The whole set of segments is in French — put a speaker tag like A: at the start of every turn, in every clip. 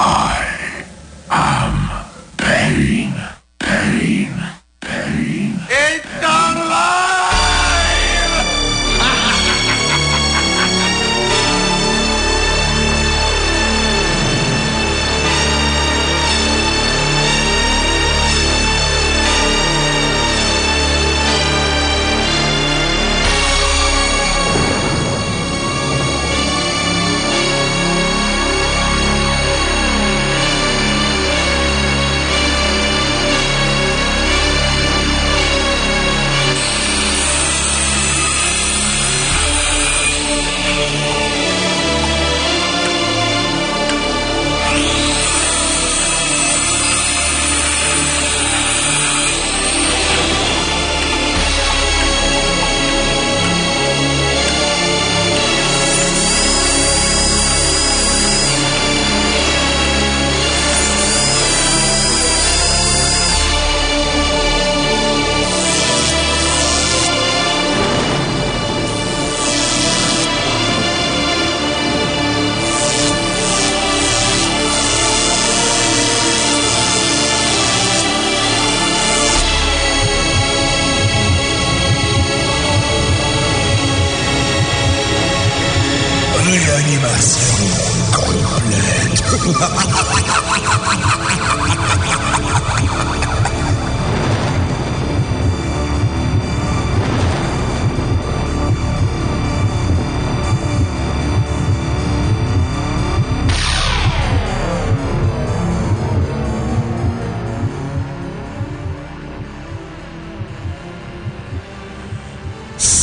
A: Réanimation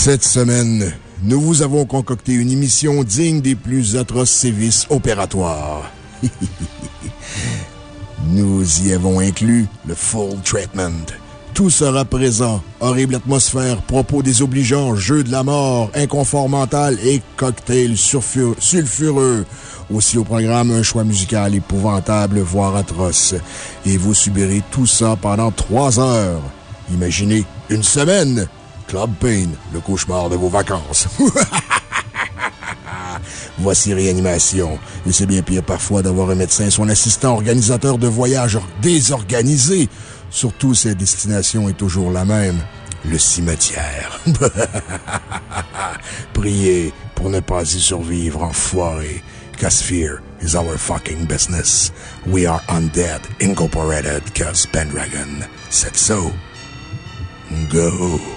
B: Cette semaine, nous vous avons concocté une émission digne des plus atroces sévices opératoires. nous y avons inclus le full treatment. Tout sera présent. Horrible atmosphère, propos désobligeants, jeux de la mort, inconfort mental et cocktails surfu- sulfureux. Aussi au programme, un choix musical épouvantable, voire atroce. Et vous subirez tout ça pendant trois heures. Imaginez une semaine. Club Pain, le cauchemar de vos vacances. Voici Réanimation. Et c'est bien pire parfois d'avoir un médecin, son assistant organisateur de voyages désorganisé. Surtout, sa destination est toujours la même. Le cimetière. Priez pour ne pas y survivre, enfoiré. Cause fear is our fucking business. We are undead incorporated, cause Pendragon said so. Go.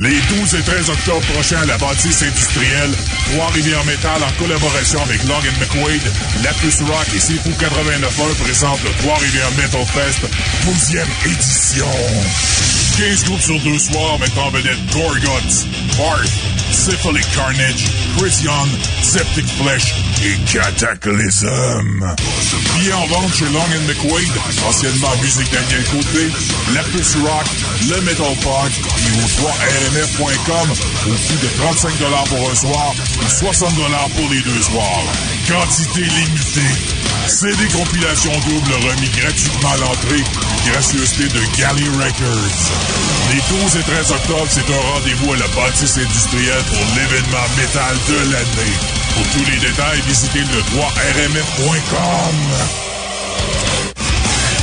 C: Les 12 et 13 octobre prochains à la bâtisse industrielle, Trois-Rivières Métal en collaboration avec Long McQuaid, Lapus Rock et Sifu 89.1 présentent le Trois-Rivières Metal Fest 12e édition. 15 groupes sur deux soirs mettant en vedette Gorguts, Barth, Syphilic Carnage, Chris Young, Septic Flesh et Cataclysm. Billets en vente chez Long McQuaid, anciennement Musique Daniel Côté, La Puce Rock, le Metal Park et au 3rmf.com au coût de 35 pour un soir ou 60 pour les deux soirs. Quantité limitée. CD compilation double remis gratuitement à l'entrée. Gracieuseté de Galley Records. Les 12 et 13 octobre, c'est un rendez-vous à la bâtisse industrielle pour l'événement métal de l'année. Pour tous les détails, visitez le 3rmf.com.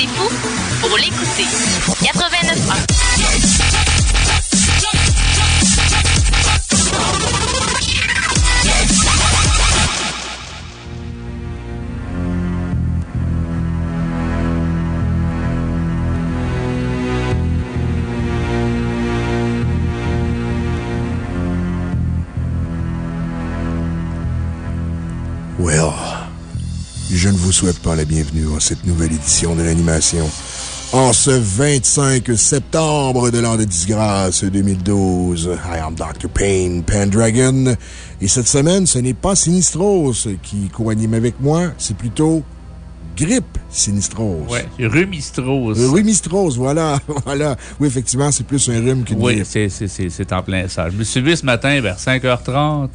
D: Assez fou pour l'écouter. 89.1.
B: vous souhaite pas la bienvenue à cette nouvelle édition de l'animation. En ce 25 septembre de l'an de disgrâce 2012, I am Dr. Payne Pendragon. Et cette semaine, ce n'est pas Sinistros qui co-anime avec moi, c'est plutôt Grippe Sinistros.
E: Ouais, Rumistros.
B: Euh, Rumistros, voilà, voilà. Oui, effectivement, c'est plus un rhume qu'une
E: Oui,
B: grippe.
E: c'est- c'est en plein ça. Je me suis levé ce matin vers 5h30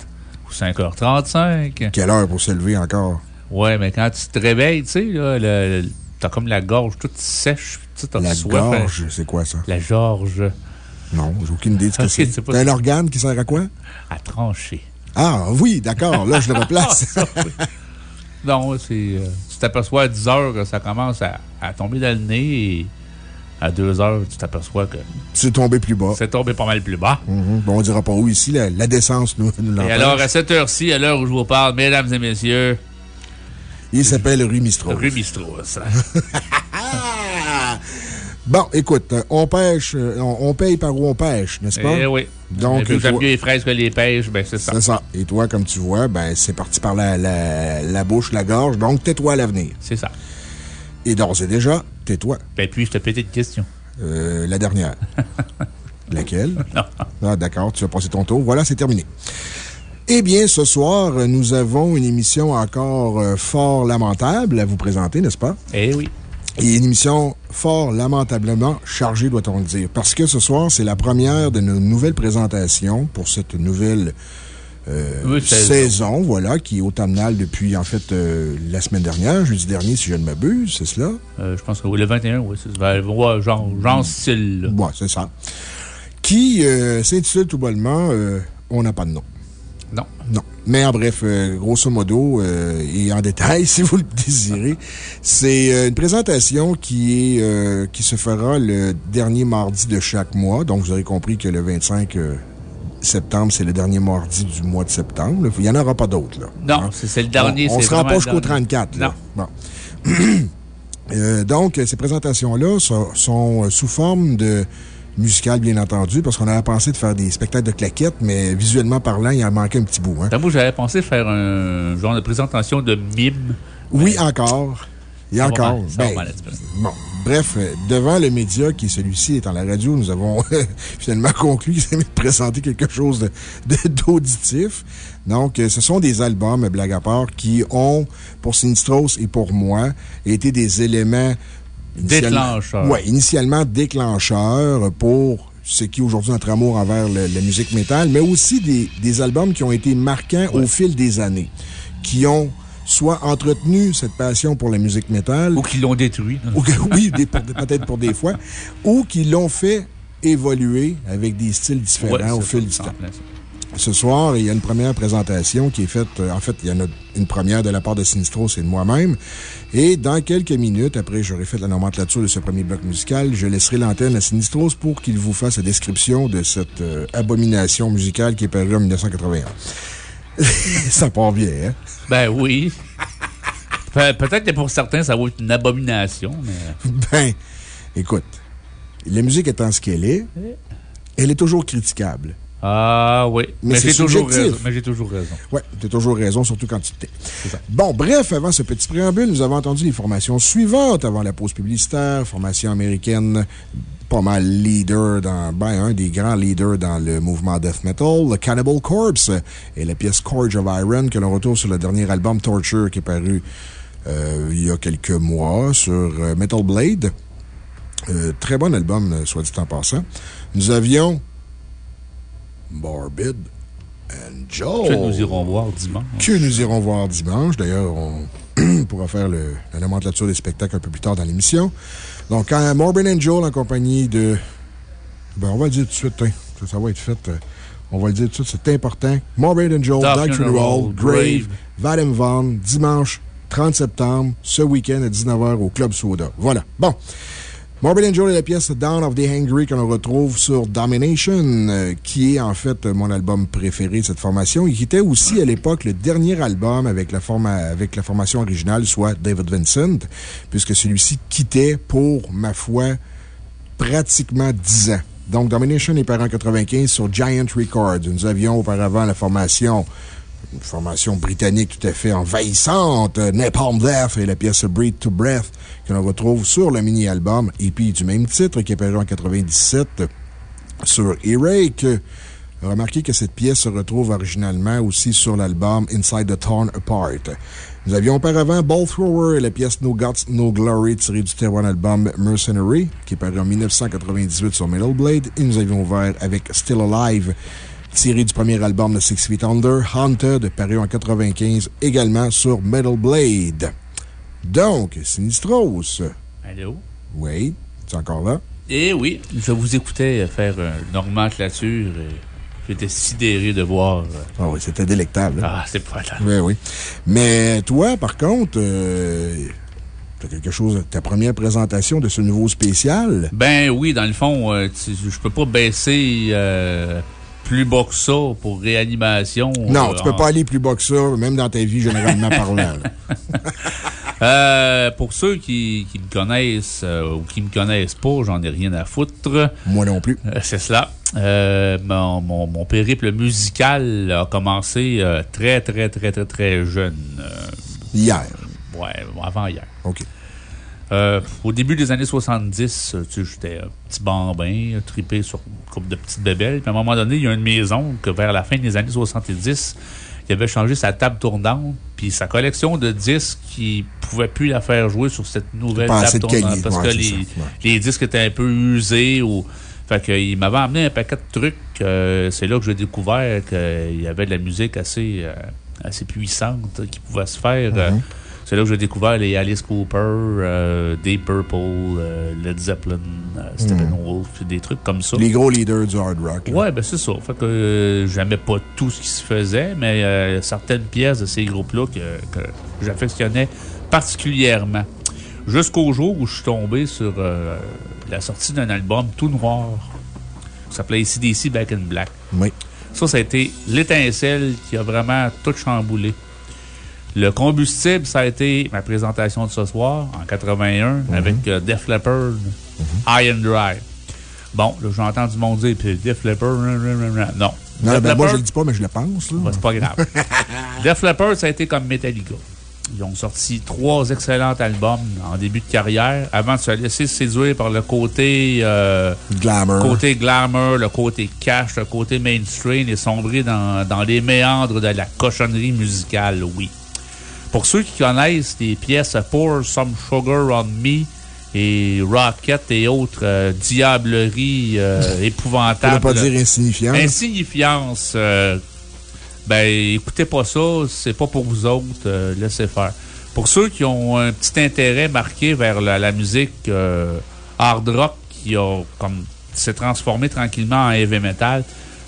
E: ou 5h35.
B: Quelle heure pour se lever encore?
E: Ouais, mais quand tu te réveilles, tu sais, là, le- le- t'as comme la gorge toute sèche. Tu sais, t'as
B: La
E: soif,
B: gorge, c'est quoi ça?
E: hein. La gorge
B: Non, j'ai aucune idée de ce que c'est.
E: c'est
B: un organe qui sert à quoi?
E: à trancher.
B: Ah, oui, d'accord, là, je le replace.
E: Non, c'est. euh, tu t'aperçois à 10 h que ça commence à, à tomber dans le nez et à 2 h, tu t'aperçois que
B: c'est tombé plus bas.
E: c'est tombé pas mal plus bas.
B: Mhm. Bon, on dira pas où ici, la, la décence nous, nous
E: Et alors, à cette heure-ci, à l'heure où je vous parle, mesdames et messieurs,
B: Il s'appelle Rue Mistro.
E: Rumistros.
B: Ah! Bon, écoute, on pêche, on, on paye par où on pêche, n'est-ce pas?
E: Eh oui.
B: Donc,
E: que j'aime mieux les fraises que les pêches, ben c'est ça.
B: C'est ça. Et toi, comme tu vois, ben, c'est parti par la, la, la bouche, la gorge. Donc, tais-toi à l'avenir.
E: C'est ça.
B: Et d'ores et déjà, tais-toi.
E: Ben puis, je te pétais une question.
B: Euh, la dernière. Laquelle?
E: Non.
B: Ah, d'accord, tu as passé ton tour. Voilà, c'est terminé. Eh bien, ce soir, nous avons une émission encore euh, fort lamentable à vous présenter, n'est-ce pas?
E: Eh oui.
B: Et une émission fort lamentablement chargée, doit-on le dire. Parce que ce soir, c'est la première de nos nouvelles présentations pour cette nouvelle euh,
E: Oui, saison.
B: voilà, qui est automnale depuis, en fait, euh, la semaine dernière, jeudi dernier, si je ne m'abuse, c'est cela?
E: Euh, je pense que oui, le 21, oui, c'est ça. Ouais, genre, genre style. là.
B: Ouais, c'est ça. Qui s'intitule tout bonnement On n'a pas de nom.
E: Non.
B: Mais en bref, euh, grosso modo, euh, et en détail, si vous le désirez, c'est euh, une présentation qui, est, qui se fera le dernier mardi de chaque mois. Donc, vous aurez compris que le 25 euh, septembre, c'est le dernier mardi du mois de septembre. Il n'y en aura pas d'autres, là.
E: Non, c'est c'est le dernier.
B: On ne se rend pas jusqu'au
E: dernier.
B: 34. Là.
E: Non.
B: Bon. Donc, ces présentations-là sont, sont sous forme de musicales, bien entendu, parce qu'on avait pensé de faire des spectacles de claquettes, mais visuellement parlant, il en manquait un petit bout. Hein.
E: Moi, j'avais pensé faire un genre de présentation de mime.
B: Oui, encore. Et
E: Ça
B: encore.
E: va
B: Ben,
E: mal,
B: bon, bref, euh, devant le média qui, celui-ci, étant la radio, nous avons finalement conclu qu'il s'est mis de présenter quelque chose de- de- d'auditif. Donc, euh, ce sont des albums, blague à part, qui ont, pour Sinistros et pour moi, été des éléments
E: Déclencheurs.
B: Ouais, initialement déclencheurs pour ce qui est aujourd'hui notre amour envers le- la musique métal, mais aussi des, des albums qui ont été marquants au fil des années, qui ont soit entretenu cette passion pour la musique métal,
E: Ou qui l'ont détruit.
B: ou que- oui, peut-être pour des fois, ou qui l'ont fait évoluer avec des styles différents
E: Ouais,
B: au fil du temps. Ce soir, il y a une première présentation qui est faite. euh, En fait, il y en a une première de la part de Sinistros et de moi-même. Et dans quelques minutes, après j'aurai fait la nomenclature de ce premier bloc musical, je laisserai l'antenne à Sinistros pour qu'il vous fasse la description de cette euh, abomination musicale qui est parue en 1981. Ça part bien, hein?
E: Ben oui. Pe- Peut-être que pour certains, ça va être une abomination, mais.
B: Ben, écoute, la musique étant ce qu'elle est, elle est toujours critiquable.
E: Ah oui.
B: Mais
E: Mais,
B: c'est
E: j'ai toujours raison. Mais j'ai toujours raison.
B: Oui, tu as toujours raison, surtout quand tu t'es. Bon, bref, avant ce petit préambule, nous avons entendu les formations suivantes avant la pause publicitaire. Formation américaine, pas mal leader dans, ben, un des grands leaders dans le mouvement death metal, le Cannibal Corpse, et la pièce Corge of Iron que l'on retrouve sur le dernier album Torture qui est paru euh, il y a quelques mois sur euh, Metal Blade. Euh, très bon album, soit dit en passant. Nous avions Morbid Angel.
E: Que nous irons voir dimanche.
B: Que nous irons voir dimanche. D'ailleurs, on pourra faire le- la nomenclature des spectacles un peu plus tard dans l'émission. Donc, Morbid Angel en compagnie de. Ben, on va le dire tout de suite, hein. ça, ça va être fait. euh, On va le dire tout de suite, c'est important. Morbid Angel,
E: Dark
B: Dark
E: Funeral,
B: Grave. Vadim Van, dimanche 30 septembre, ce week-end à 19h au Club Soda. Voilà. Bon. Morbid Angel est la pièce Down of the Hangry que l'on retrouve sur Domination, euh, qui est en fait euh, mon album préféré de cette formation et qui était aussi à l'époque le dernier album avec la, avec la formation originale, soit David Vincent, puisque celui-ci quittait pour, ma foi, pratiquement 10 ans. Donc, Domination est paru en 95 sur Giant Records. Nous avions auparavant la formation une formation britannique tout à fait envahissante, euh, Napalm Death et la pièce Breathe to Breath que l'on retrouve sur le mini-album et puis du même titre qui est paru en 97 euh, sur E-Rake. Remarquez que cette pièce se retrouve originalement aussi sur l'album Inside the Torn Apart. Nous avions auparavant Ball Thrower et la pièce No Guts, No Glory tirée du bon album Mercenary, qui est paru en 1998 sur Metal Blade. Et nous avions ouvert avec Still Alive, tiré du premier album de Six Feet Under, Haunted, paru en 95 également sur Metal Blade. Donc, Sinistros.
E: Allô?
B: Oui, tu es encore là?
E: Eh oui, je vous écoutais faire une nomenclature et j'étais sidéré de voir. euh,
B: Ah oui, c'était délectable. hein?
E: Ah, c'est pas là.
B: Oui, oui. Mais toi, par contre, euh, t'as quelque chose, ta première présentation de ce nouveau spécial?
E: Ben oui, dans le fond, euh, tu- je peux pas baisser euh, plus bas que ça pour réanimation.
B: Non, tu peux
E: en-
B: pas aller plus bas que ça, même dans ta vie, généralement parlant.
E: Euh, pour ceux qui, qui me connaissent euh, ou qui me connaissent pas, j'en ai rien à foutre.
B: Moi non plus.
E: Euh, C'est cela. Euh, mon, mon, mon périple musical a commencé très, très, très, très, très jeune.
B: Hier.
E: ouais, avant hier.
B: OK.
E: Euh, au début des années 70, euh, tu sais, j'étais un petit bambin, euh, tripé sur une couple de petites bébelles. Puis à un moment donné, il y a une maison que vers la fin des années 70, il avait changé sa table tournante, puis sa collection de disques, qui pouvait plus la faire jouer sur cette nouvelle table tournante. Parce
B: Ouais,
E: que les,
B: ça, ouais.
E: les disques étaient un peu usés ou. Fait qu'il m'avait amené un paquet de trucs. euh, C'est là que j'ai découvert qu'il y avait de la musique assez, assez puissante qui pouvait se faire.
B: Mhm.
E: C'est là que j'ai découvert les Alice Cooper, euh, Deep Purple, euh, Led Zeppelin, euh, Steppenwolf, des trucs comme ça.
B: Les gros leaders du hard rock. là.
E: Ouais, ben c'est ça. Fait que j'aimais pas tout ce qui se faisait, mais certaines pièces de ces groupes-là que, que j'affectionnais particulièrement. Jusqu'au jour où je suis tombé sur la sortie d'un album tout noir qui s'appelait ACDC Back in Black.
B: Oui.
E: Ça, ça a été l'étincelle qui a vraiment tout chamboulé. Le combustible, ça a été ma présentation de ce soir, en 81, avec euh, Def Leppard, High and Dry. Bon, là, j'entends du monde dire, puis Def Leppard, non.
B: Non, ben, moi, je le dis pas, mais je le pense. là.
E: ben, c'est pas grave. Def Leppard, ça a été comme Metallica. Ils ont sorti trois excellents albums en début de carrière avant de se laisser séduire par le côté, euh,
B: Glamour.
E: côté glamour, le côté cash, le côté mainstream et sombrer dans, dans les méandres de la cochonnerie musicale, oui. Pour ceux qui connaissent les pièces Pour Some Sugar on Me et Rocket et autres euh, diableries euh,
B: Pour ne
E: épouvantables.
B: pas dire insignifiant.
E: Insignifiance. euh, ben, écoutez pas ça, c'est pas pour vous autres, laissez faire. Pour ceux qui ont un petit intérêt marqué vers la, la musique hard rock qui a comme s'est transformé tranquillement en heavy metal,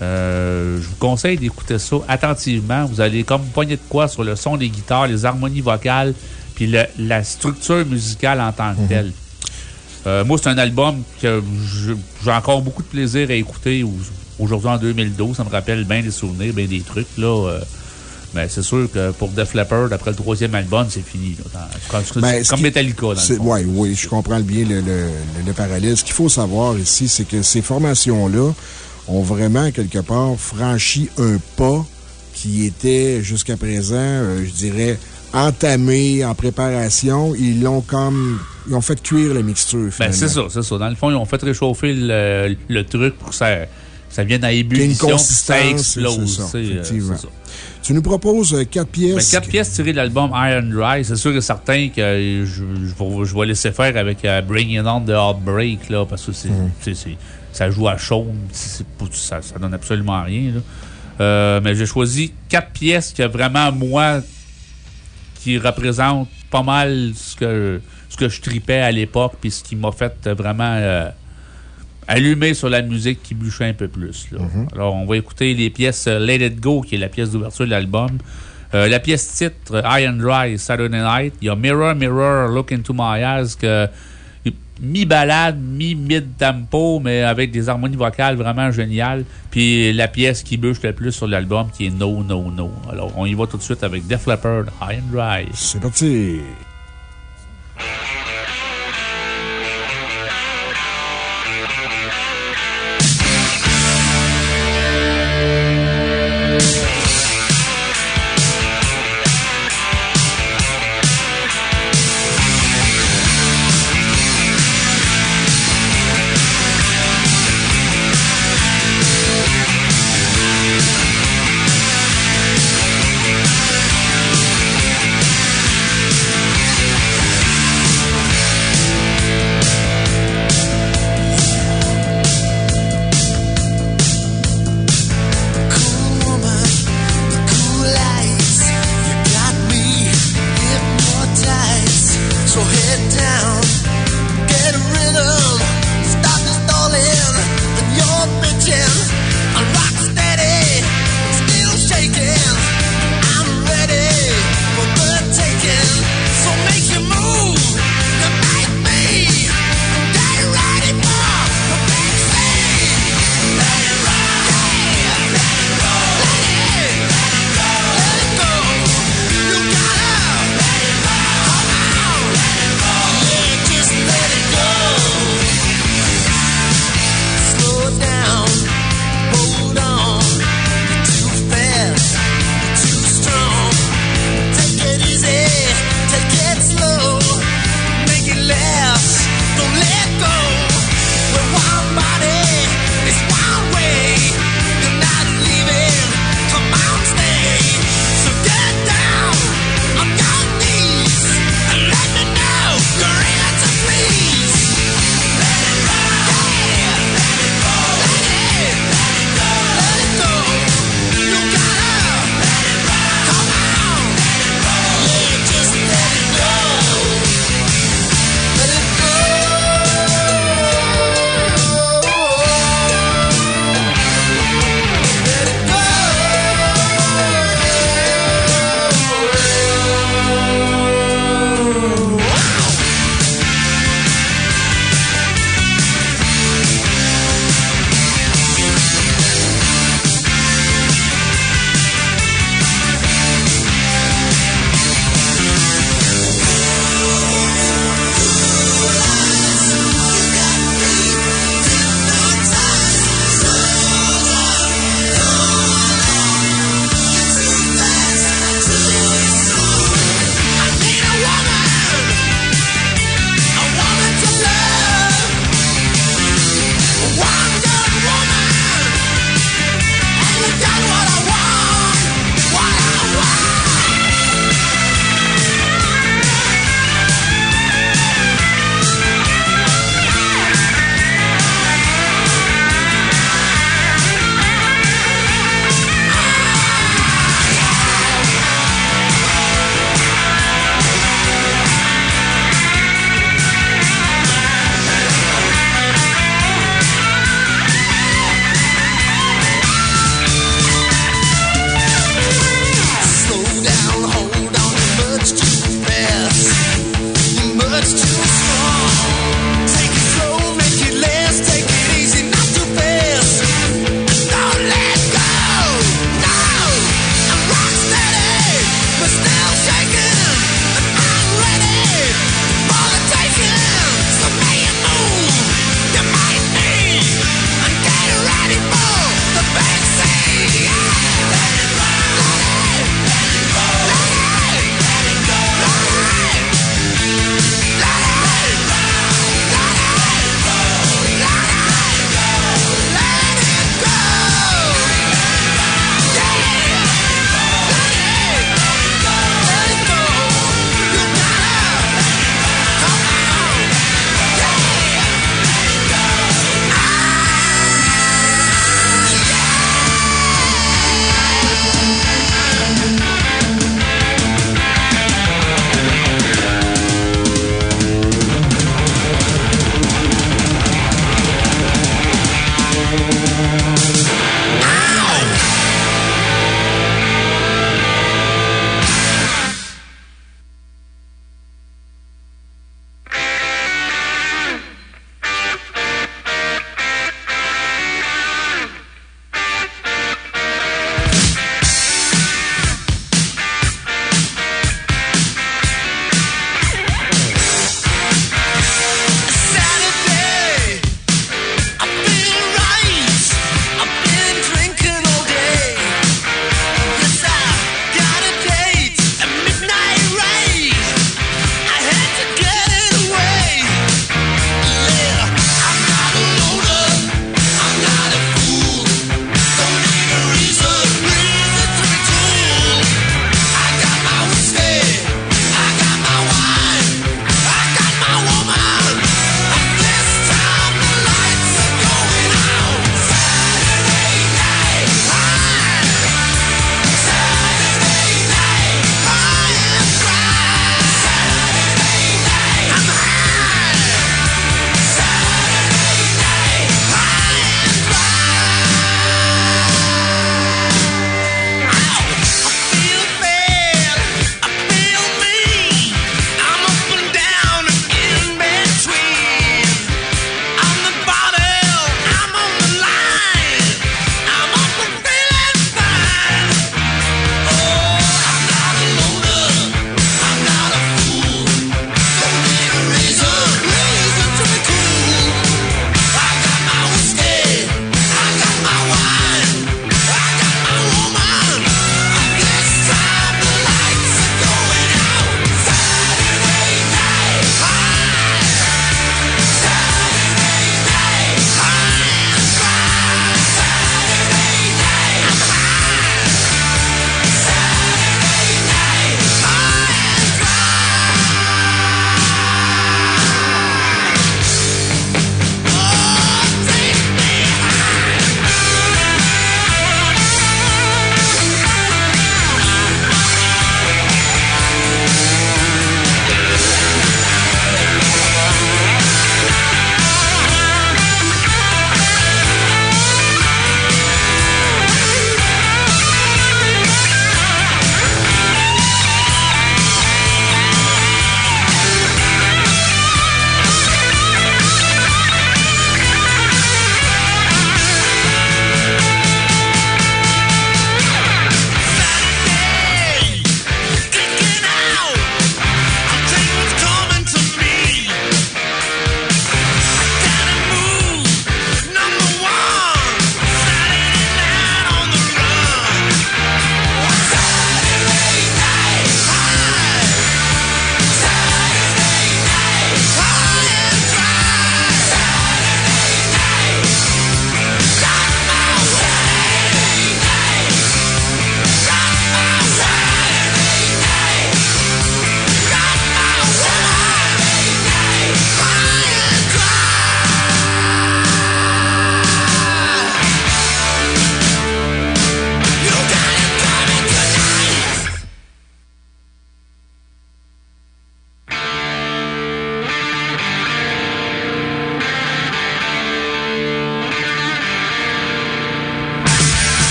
E: Euh, je vous conseille d'écouter ça attentivement. Vous allez comme poigner de quoi sur le son des guitares, les harmonies vocales, puis le- la structure musicale en tant que telle. Euh, moi, c'est un album que j'ai encore beaucoup de plaisir à écouter au- aujourd'hui en 2012. Ça me rappelle bien des souvenirs, bien des trucs. là. euh, mais c'est sûr que pour Def Leppard, après le troisième album, c'est fini. là. Dans- c'est comme-
B: Ben,
E: comme Metallica.
B: Ouais, oui, je comprends bien le, le, le- le parallèle. Ce qu'il faut savoir ici, c'est que ces formations-là ont vraiment, quelque part, franchi un pas qui était, jusqu'à présent, euh, je dirais, entamé, en préparation. Ils l'ont comme. Ils ont fait cuire la mixture,
E: Ben, c'est ça, c'est ça. Dans le fond, ils ont fait réchauffer le, le truc pour que ça, ça vienne à ébullition
B: une
E: puis ça
B: consistance,
E: explose.
B: ça,
E: euh,
B: effectivement.
E: ça.
B: Tu nous proposes euh, quatre
E: Ben,
B: pièces.
E: quatre pièces tirées de l'album Iron Dry. C'est sûr et certain que je, je vais, je vais laisser faire avec Bring It On the Heartbreak, là, parce que c'est,
B: Mm.
E: Ça joue à chaud. Ça, ça donne absolument rien. là. Euh, mais j'ai choisi quatre pièces que vraiment, moi, qui représentent pas mal ce que, ce que je tripais à l'époque, puis ce qui m'a fait vraiment euh, allumer sur la musique qui bûchait un peu plus. là. Alors, on va écouter les pièces euh, Let It Go, qui est la pièce d'ouverture de l'album. Euh, la pièce titre, High and Dry, Saturday Night. Il y a Mirror, Mirror, Look Into My Eyes, que mi-balade, mi-mid-tempo, mais avec des harmonies vocales vraiment géniales. Puis la pièce qui bûche le plus sur l'album, qui est No, No, No. Alors, on y va tout de suite avec Def Leppard, High and Dry.
B: C'est parti.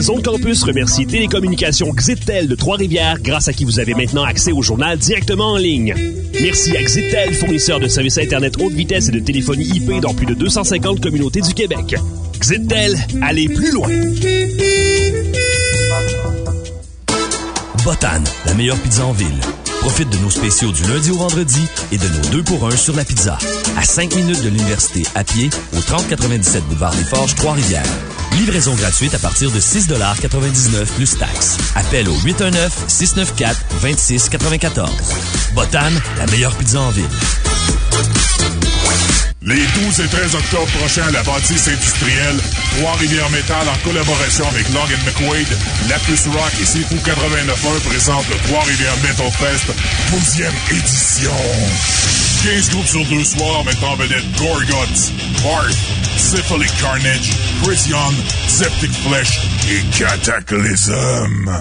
F: Zone Campus remercie Télécommunications Xitel de Trois-Rivières, grâce à qui vous avez maintenant accès au journal directement en ligne. Merci à Xitel, fournisseur de services Internet haute vitesse et de téléphonie IP dans plus de 250 communautés du Québec. Xitel, allez plus loin!
G: Botan, la meilleure pizza en ville. Profite de nos spéciaux du lundi au vendredi et de nos 2 pour 1 sur la pizza. À 5 minutes de l'université à pied au 3097 boulevard des Forges, Trois-Rivières. Livraison gratuite à partir de 6,99 plus taxes. Appel au 819-694-2694. Botan, la meilleure pizza en ville.
C: Les 12 et 13 octobre prochains à la bâtisse industrielle, Trois-Rivières Métal en collaboration avec Long McQuaid, Lapus Rock et Sifu 89.1 présentent le Trois-Rivières Metal Fest 12e édition. 15 groupes sur deux soirs mettant en vedette Gorguts, Barth, Syphilic Carnage, Chris Young, Septic Flesh et Cataclysm.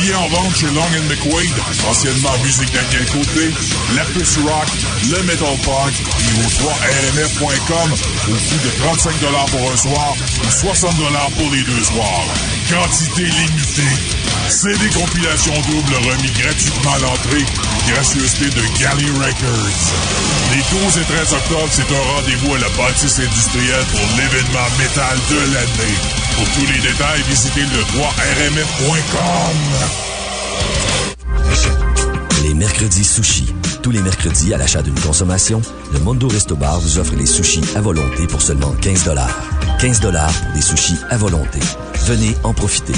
C: Billets en vente chez Long McQuaid, anciennement Musique Daniel Côté, Lapus Rock, le Metal Park et au 3rmf.com au coût de 35 pour un soir ou 60 pour les deux soirs. Quantité limitée. CD compilation double remis gratuitement à l'entrée. Gracieuseté de Galley Records. Les 12 et 13 octobre, c'est un rendez-vous à la bâtisse industrielle pour l'événement métal de l'année. Pour tous les détails, visitez le 3rmf.com.
G: Les mercredis sushis. Tous les mercredis, à l'achat d'une consommation, le Mondo Resto Bar vous offre les sushis à volonté pour seulement 15 15 pour des sushis à volonté. Venez en profiter.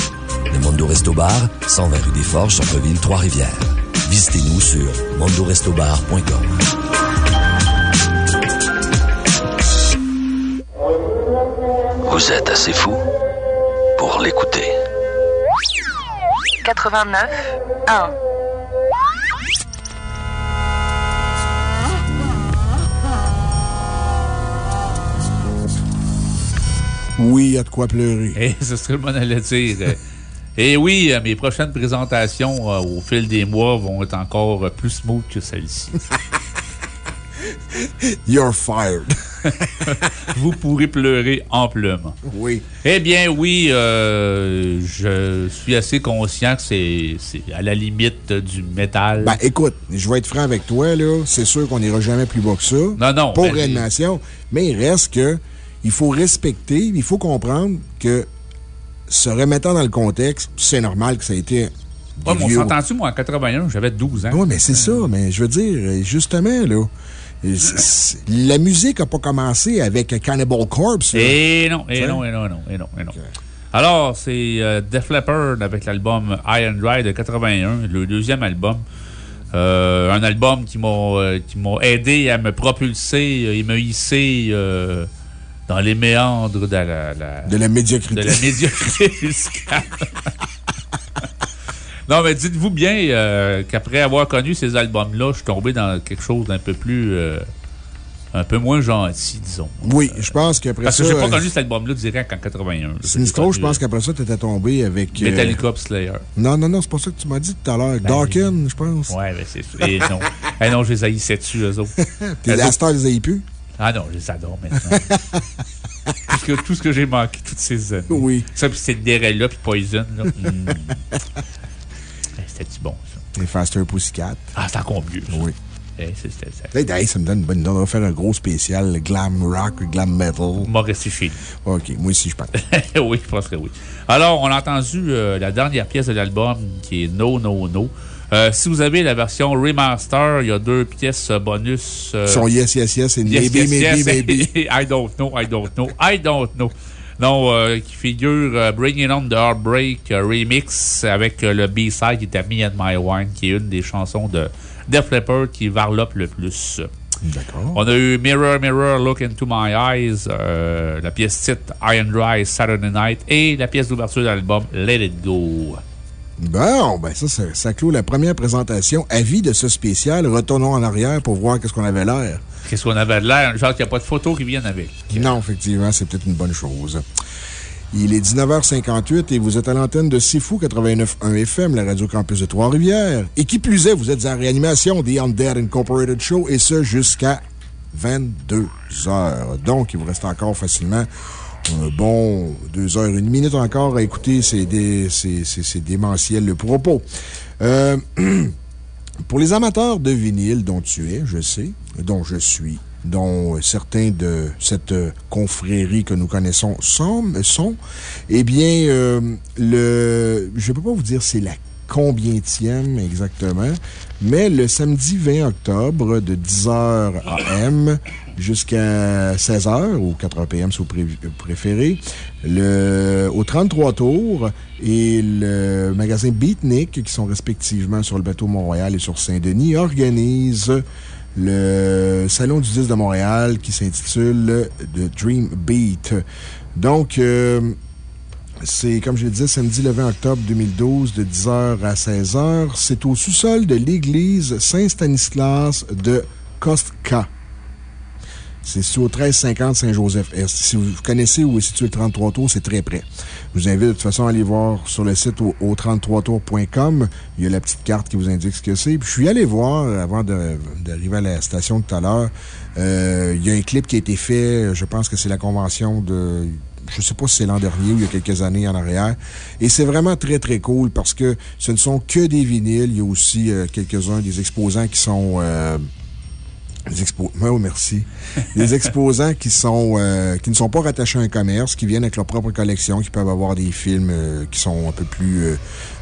G: Le Mondo Resto Bar, 120 rue des Forges, Centre-Ville, Trois-Rivières. Visitez-nous sur mondorestobar.com.
H: Vous êtes assez fou pour l'écouter.
I: 89 1
B: Oui, il y a de quoi pleurer.
E: Et c'est ce que m'en allais dire. Et oui, euh, mes prochaines présentations euh, au fil des mois vont être encore euh, plus smooth que celle-ci.
B: You're fired.
E: Vous pourrez pleurer amplement.
B: Oui.
E: Eh bien, oui, je suis assez conscient que c'est à la limite du métal.
B: Ben, écoute, je vais être franc avec toi, là. C'est sûr qu'on n'ira jamais plus bas que ça.
E: Non, non.
B: Pour réanimation. Mais il reste que il faut respecter, il faut comprendre que se remettant dans le contexte, c'est normal que ça a été.
E: Ouais, on s'entend-tu, moi, en 81, j'avais 12 ans.
B: Oui, mais c'est ça. Mais je veux dire, justement, là. La musique n'a pas commencé avec Cannibal Corpse.
E: Et non, et non, et non, et non, et non, et non. Alors, c'est euh, Def Leppard avec l'album Iron Dry de 81, le deuxième album. Euh, un album qui m'a euh, aidé à me propulser et me hisser dans les méandres de la,
B: de la médiocrité.
E: De la médiocrité musicale. non, mais dites-vous bien euh, qu'après avoir connu ces albums-là, je suis tombé dans quelque chose d'un peu plus. Euh, un peu moins gentil, disons.
B: Oui, je pense qu'après
E: ça. Parce
B: que
E: j'ai pas connu cet album-là direct en 81.
B: Sinistro, je pense qu'après ça, tu étais tombé avec.
E: Euh, Metallica Slayer.
B: Non, non, non, c'est pas ça que tu m'as dit tout à l'heure.
E: Ben,
B: Darken, je pense.
E: Ouais, ben c'est. Et non. eh non, je les haïssais dessus, eux autres?
B: T'es haïs plus?
E: Ah non, je les adore maintenant. tout, ce que, tout ce que j'ai manqué toutes ces années.
B: Oui.
E: Ça, puis cette là puis Poison. Là. Mm. C'était-tu bon, ça?
B: Les Faster Pussycat.
E: Ah, c'est encore mieux.
B: Oui.
E: Hey, ça.
B: Hey, ça me donne une bonne idée. On va faire un gros spécial glam rock, glam metal.
E: Va rester chez
B: nous. OK, moi aussi, je pense.
E: oui, je pense que oui. Alors, on a entendu euh, la dernière pièce de l'album qui est No, No, No. Euh, si vous avez la version remaster, il y a deux pièces bonus.
B: Euh, Son Yes, Yes, Yes et Maybe, Maybe, Maybe.
E: I don't know, I don't know, I don't know. Non, euh, qui figure euh, Bring It On the Heartbreak remix avec le B-side qui était Me and My Wine, qui est une des chansons de Def Leppard qui varlope le plus.
B: D'accord.
E: On a eu Mirror, Mirror, Look Into My Eyes, la pièce titre Iron Dry Saturday Night et la pièce d'ouverture de l'album Let It Go.
B: Bon, ben ça, ça, clôt la première présentation. Avis de ce spécial. Retournons en arrière pour voir qu'est-ce qu'on avait l'air.
E: Qu'est-ce qu'on avait l'air? Genre qu'il n'y a pas de photos qui viennent avec.
B: Non, effectivement, c'est peut-être une bonne chose. Il est 19h58 et vous êtes à l'antenne de Sifu 89.1 FM, la radio campus de Trois-Rivières. Et qui plus est, vous êtes en réanimation des Undead Incorporated Show et ce jusqu'à 22 h Donc, il vous reste encore facilement un bon deux heures, une minute encore à écouter ces, propos. Euh, pour les amateurs de vinyle dont tu es, je sais, dont je suis, dont certains de cette confrérie que nous connaissons sont, sont eh bien, euh, le, je ne peux pas vous dire c'est la combienième exactement, mais le samedi 20 octobre de 10h AM jusqu'à 16h ou 4h PM si vous préférez, le, au 33 tours et le magasin Beatnik, qui sont respectivement sur le bateau Montréal et sur Saint-Denis, organisent le Salon du 10 de Montréal qui s'intitule The Dream Beat. Donc, euh, c'est, comme je le disais, samedi le 20 octobre 2012, de 10h à 16h. C'est au sous-sol de l'église Saint-Stanislas de Kostka. C'est situé au 1350 Saint-Joseph-Est. Si vous connaissez où est situé le 33 Tours, c'est très près. Je vous invite de toute façon à aller voir sur le site au, 33tours.com. Il y a la petite carte qui vous indique ce que c'est. Je suis allé voir, avant d'arriver à la station tout à l'heure, euh, il y a un clip qui a été fait, je pense que c'est la convention de je ne sais pas si c'est l'an dernier ou il y a quelques années en arrière. Et c'est vraiment très, très cool parce que ce ne sont que des vinyles. Il y a aussi euh, quelques-uns des exposants qui sont... Euh, des expo oh, merci. Des exposants qui, sont, euh, qui ne sont pas rattachés à un commerce, qui viennent avec leur propre collection, qui peuvent avoir des films qui sont un peu plus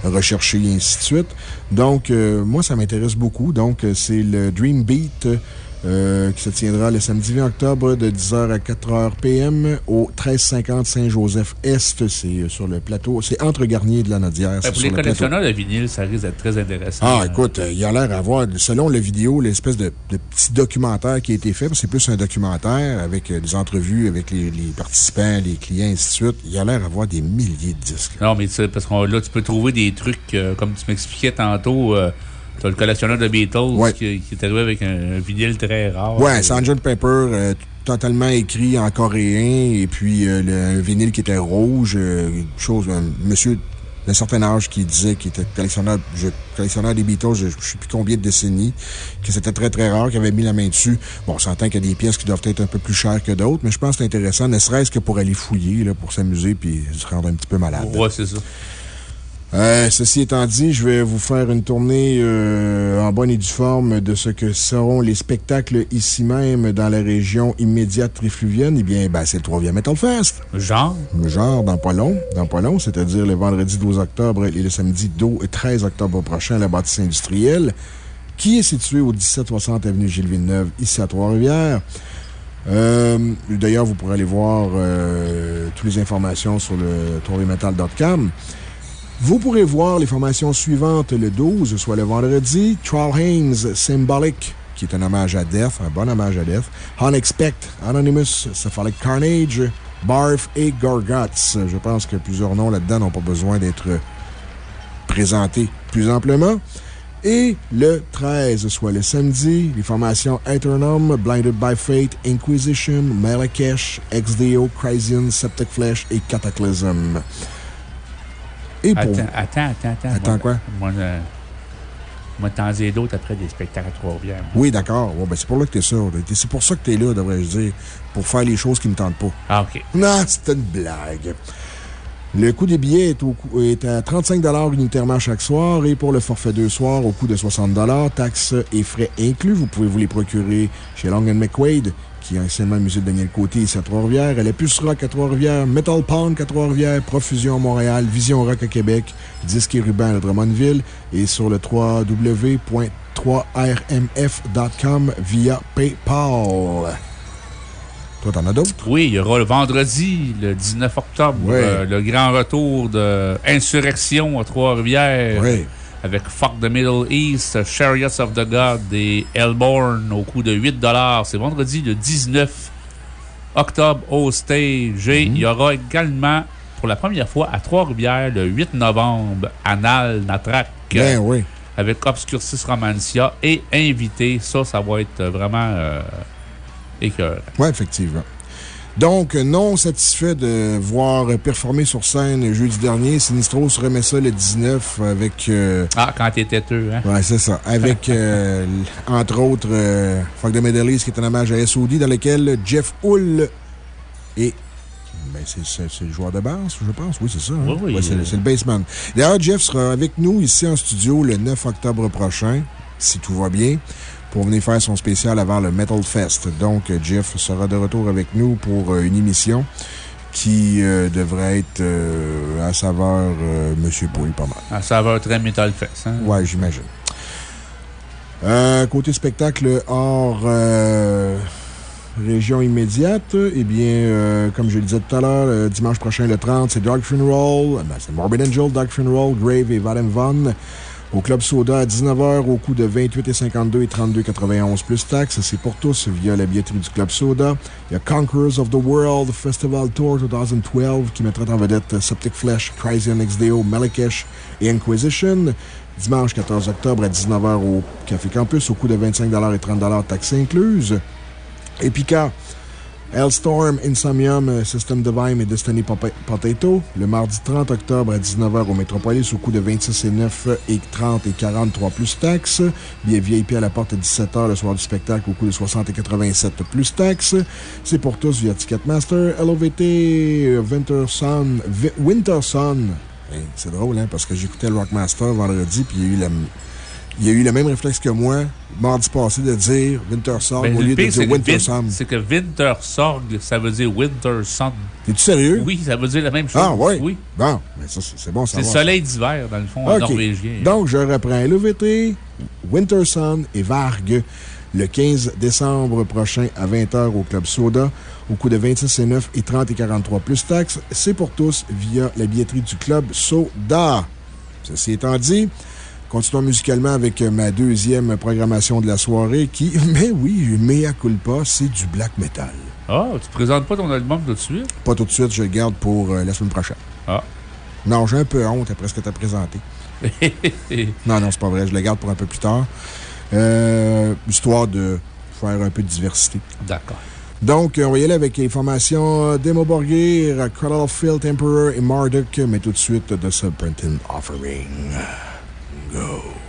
B: recherchés et ainsi de suite. Donc, moi, ça m'intéresse beaucoup. Donc, c'est le Dream Beat euh, qui se tiendra le samedi 20 octobre de 10h à 4h PM au 1350 Saint-Joseph-Est. C'est euh, sur le plateau. C'est entre Garnier de la Nodière.
E: Ben, pour les collectionneurs de vinyle, ça risque d'être très intéressant.
B: Ah, écoute, il y a l'air d'avoir, selon la vidéo, l'espèce de, petit documentaire qui a été fait, c'est plus un documentaire avec euh, des entrevues avec les, participants, les clients, ainsi de suite. Il y a l'air d'avoir des milliers de disques.
E: Non, mais parce que là, tu peux trouver des trucs, comme tu m'expliquais tantôt, T'as le collectionneur de Beatles qui, est arrivé avec un, vinyle très rare.
B: Ouais, Sgt. Pepper, euh, totalement écrit en coréen, et puis euh, le, un vinyle qui était rouge, euh, chose, un monsieur d'un certain âge qui disait qu'il était collectionneur, collectionneur des Beatles, je ne sais plus combien de décennies, que c'était très très rare, qu'il avait mis la main dessus. Bon, on s'entend qu'il y a des pièces qui doivent être un peu plus chères que d'autres, mais je pense que c'est intéressant, ne serait-ce que pour aller fouiller, là, pour s'amuser puis se rendre un petit peu malade.
E: Ouais, c'est ça.
B: Euh, ceci étant dit, je vais vous faire une tournée euh, en bonne et due forme de ce que seront les spectacles ici même dans la région immédiate trifluvienne. Eh bien, ben, c'est le 3e Metal Fest.
E: Genre?
B: Genre, dans pas long. Dans pas long, c'est-à-dire le vendredi 12 octobre et le samedi 13 octobre prochain à la bâtisse industrielle, qui est située au 1760 avenue Gilles Villeneuve, ici à Trois-Rivières. Euh, d'ailleurs, vous pourrez aller voir toutes les informations sur le 3 vous pourrez voir les formations suivantes le 12, soit le vendredi. Haynes Symbolic, qui est un hommage à Death, un bon hommage à Death. Unexpect, Anonymous, Cephalic Carnage, Barf et Gorguts. Je pense que plusieurs noms là-dedans n'ont pas besoin d'être présentés plus amplement. Et le 13, soit le samedi, les formations Aeternum, Blinded by Fate, Inquisition, Malakesh, XDO, Chrysian, Septic Flesh et Cataclysm.
E: Attends, attends, attends.
B: Attends quoi?
E: Moi, euh, moi t'en d'autres après des spectacles à Trois-Rivières.
B: Oui, d'accord. ben c'est pour là que t'es sûr. C'est pour ça que t'es là, devrais-je dire. Pour faire les choses qui ne me tentent pas.
E: Ah, OK.
B: Non, c'est une blague. Le coût des billets est, au, est à 35 unitairement chaque soir et pour le forfait deux soirs, au coût de 60 taxes et frais inclus. Vous pouvez vous les procurer chez Long McQuaid qui est anciennement musée de Daniel Côté ici à Trois-Rivières. Elle est Puce Rock à Trois-Rivières, Metal Punk à Trois-Rivières, Profusion à Montréal, Vision Rock à Québec, Disque et Ruban à Drummondville et sur le www.3rmf.com via PayPal. Toi, t'en as d'autres?
E: Oui, il y aura le vendredi, le 19 octobre, euh, le grand retour de Insurrection à Trois-Rivières.
B: Oui
E: avec Fuck the Middle East, Chariots of the God et Hellborn au coût de 8 C'est vendredi le 19 octobre au stage. Et mhm. il y aura également, pour la première fois, à Trois-Rivières, le 8 novembre, Anal Natrak.
B: Ben oui.
E: Avec Obscurcis Romancia et invité. Ça, ça va être vraiment euh, écœurant.
B: Oui, effectivement. Donc, non satisfait de voir performer sur scène jeudi dernier, Sinistro se remet ça le 19 avec. Euh,
E: ah, quand t'es têteux, hein?
B: Ouais, c'est ça. Avec, euh, entre autres, euh, Fuck the qui est un hommage à SOD, dans lequel Jeff Hull et ben, c'est le joueur de basse, je pense. Oui, c'est ça. hein?
E: Oui, oui.
B: Ouais, c'est le- bassman. D'ailleurs, Jeff sera avec nous ici en studio le 9 octobre prochain, si tout va bien, pour venir faire son spécial avant le Metal Fest. Donc, Jeff sera de retour avec nous pour euh, une émission qui euh, devrait être euh, à saveur euh, Monsieur Poul, pas mal.
E: À saveur très Metal Fest. Hein?
B: Ouais, j'imagine. Côté spectacle hors région immédiate, eh bien, comme je le disais tout à l'heure, dimanche prochain, le 30, c'est Dark Funeral. Ben, c'est Morbid Angel, Dark Funeral, Grave et Vadim Von. Au Club Soda à 19h, au coût de 28 et 52 et 32,91 plus taxes. C'est pour tous via la billetterie du Club Soda. Il y a Conquerors of the World Festival Tour 2012 qui mettra en vedette Septic Flesh, Chrysian XDO, Malakesh et Inquisition. Dimanche 14 octobre à 19h au Café Campus, au coût de 25 et 30 taxes incluses. Epica, Hellstorm, Insomnium, euh, System Divine et Destiny Potato. Le mardi 30 octobre à 19h au Métropolis, au coût de 26 et 9 et 30 et 43 plus taxes. Billet VIP à la porte à 17h le soir du spectacle, au coût de 60 et 87 plus taxes. C'est pour tous via Ticketmaster. LOVT, euh, Winter Sun, Vi- Winter Sun. Hey, C'est drôle, hein, parce que j'écoutais le Rockmaster vendredi, puis il. Il y a eu le même réflexe que moi, mardi passé, de dire Winter Sun
E: Ben,
B: au lieu de
E: pire,
B: dire
E: que
B: Winter
E: Vin-
B: Sun.
E: C'est que Winter Sorg, ça veut dire Winter Sun.
B: T'es-tu sérieux?
E: Oui, ça veut dire la même chose.
B: Ah, ouais?
E: Oui.
B: Bon, mais ça, c'est bon, ça
E: C'est soleil d'hiver, dans le fond, en norvégien.
B: Donc, je reprends LVT, Winter Sun et Varg le 15 décembre prochain à 20h au Club Soda, au coût de 26 et 9 et 30 et 43 plus taxes. C'est pour tous via la billetterie du Club Soda. Ceci étant dit, continuons musicalement avec ma deuxième programmation de la soirée qui, mais oui, mea culpa, c'est du black metal.
E: Ah, tu présentes pas ton album tout de suite?
B: Pas tout de suite, je le garde pour euh, la semaine prochaine.
E: Ah.
B: Non, j'ai un peu honte après ce que tu as présenté. Non, non, c'est pas vrai. Je le garde pour un peu plus tard. Euh, histoire de faire un peu de diversité.
E: D'accord.
B: Donc, on va y aller avec les formations euh, Demo Borgir, Cradle Field Emperor et Marduk, mais tout de suite The Serpentine Offering. Go.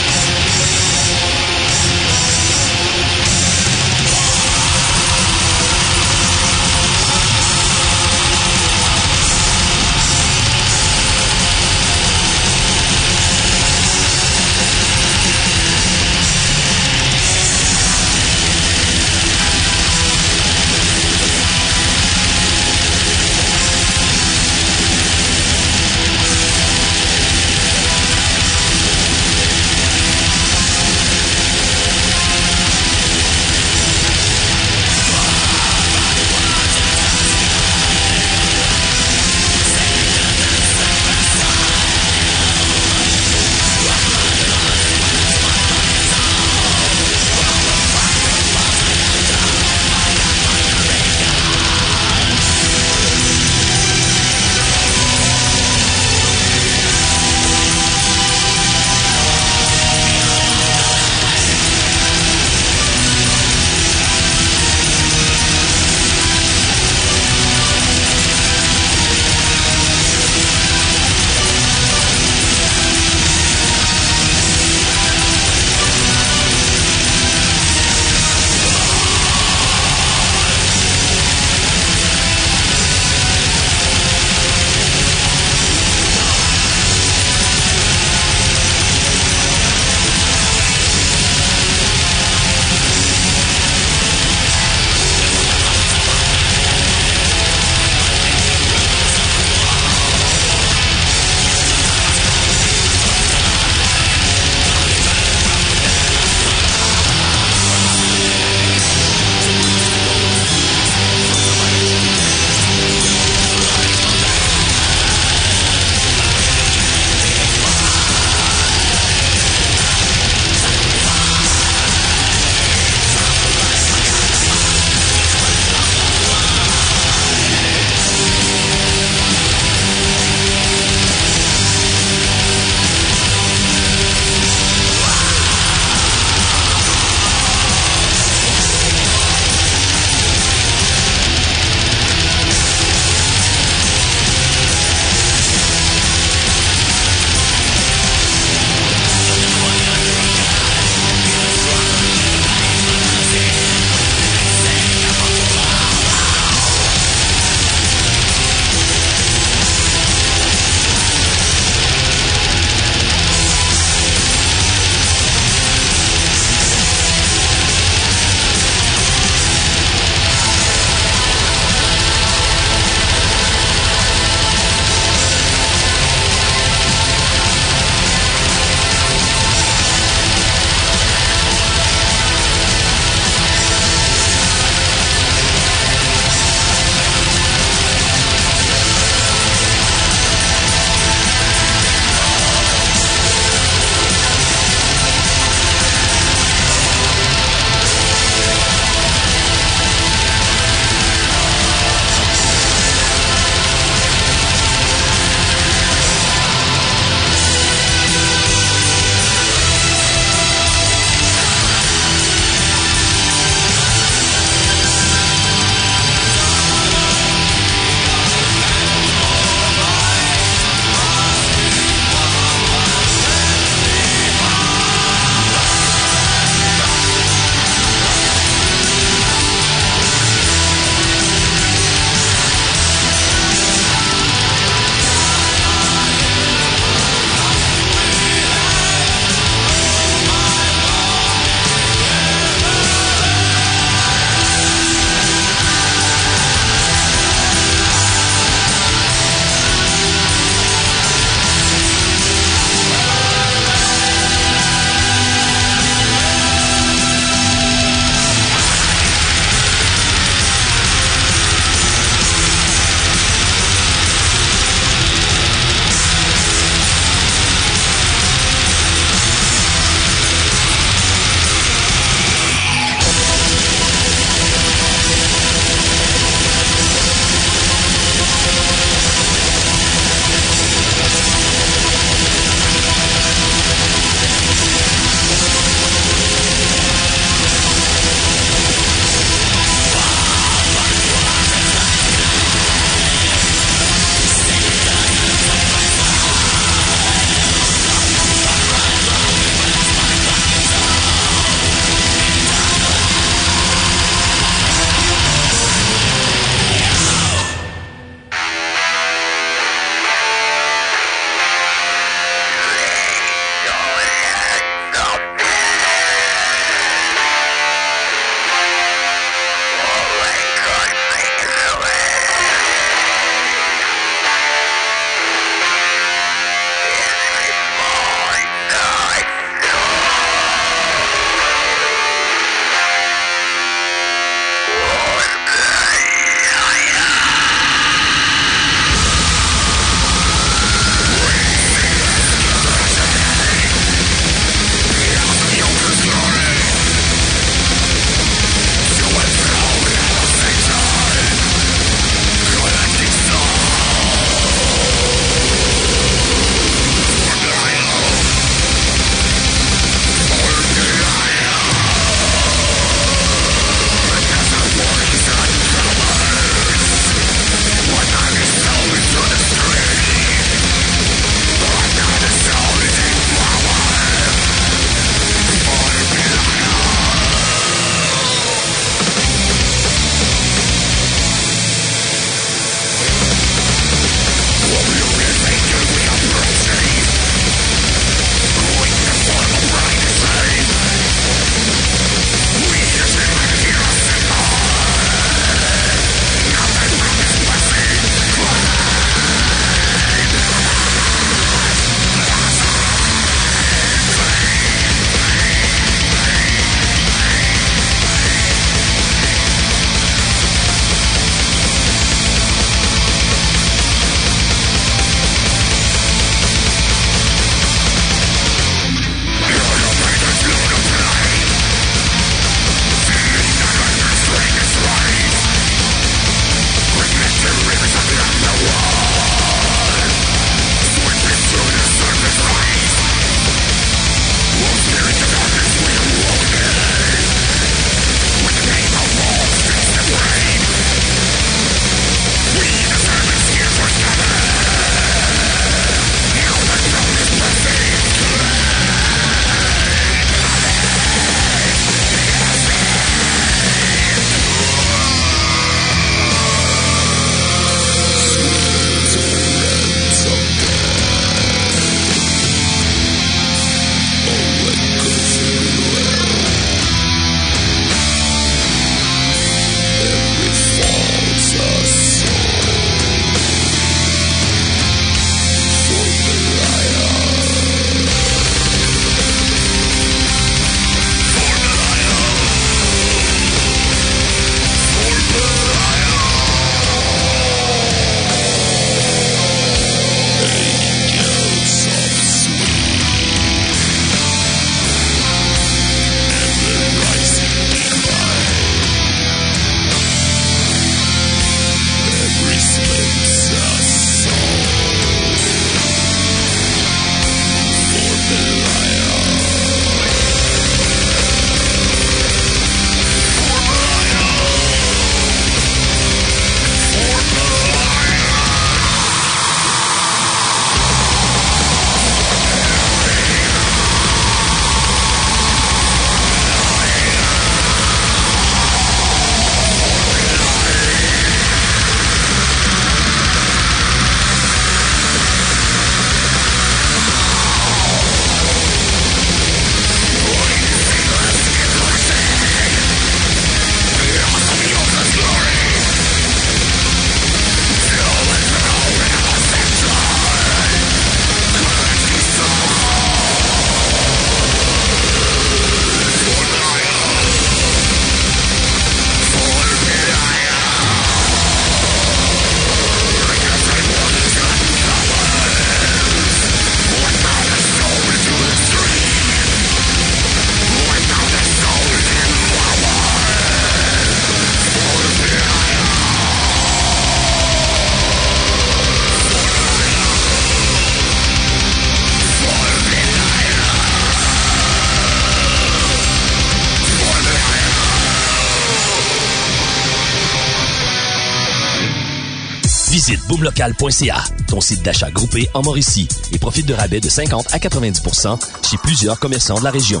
G: boomlocal.ca, ton site d'achat groupé en Mauricie, et profite de rabais de 50 à 90% chez plusieurs commerçants de la région.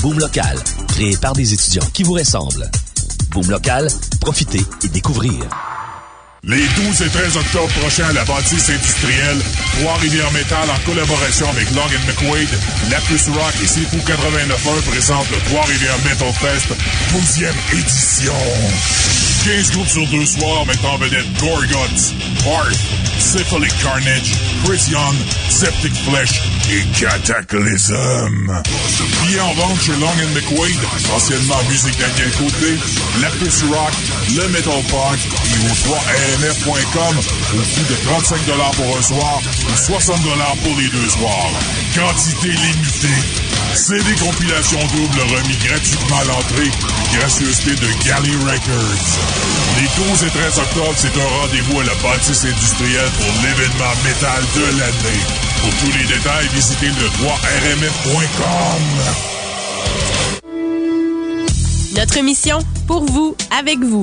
G: Boom Local, créé par des étudiants qui vous ressemblent. Boom Local, profitez et découvrez.
C: Les 12 et 13 octobre prochains à la bâtisse industrielle, Trois-Rivières Métal en collaboration avec Long McQuaid, Lapus Rock et Sifu 89.1 présentent le Trois-Rivières Metal Fest 12e édition. 15 groupes sur deux soirs mettant en vedette Gorguts, Hearth, Syphilic Carnage, Chris Young, Septic Flesh et Cataclysm. Billets en vente chez Long McQuaid, anciennement Musique Daniel Côté, Lapus Rock, le Metal Punk et au 3AMF.com au coût de 35 pour un soir ou 60 pour les deux soirs. Quantité limitée. CD compilation double remis gratuitement à l'entrée. Gracieuseté de Galley Records. Les 12 et 13 octobre, c'est un rendez-vous à la bâtisse industrielle pour l'événement métal de l'année. Pour tous les détails, visitez le 3rmf.com.
J: Notre mission, pour vous, avec vous.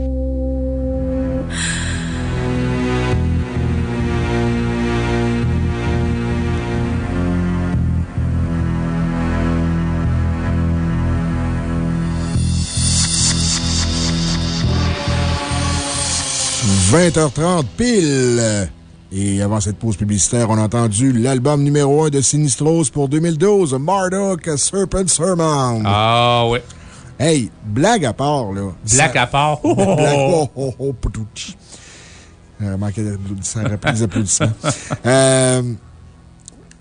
B: 20h30 pile. Et avant cette pause publicitaire, on a entendu l'album numéro 1 de Sinistros pour 2012, Marduk Serpent Sermon.
E: Ah, ouais.
B: Hey, blague à part, là.
E: Blague
B: Ça-
E: à part.
B: Blague- oh, oh, oh. Euh, manquait d'applaudissements. Euh,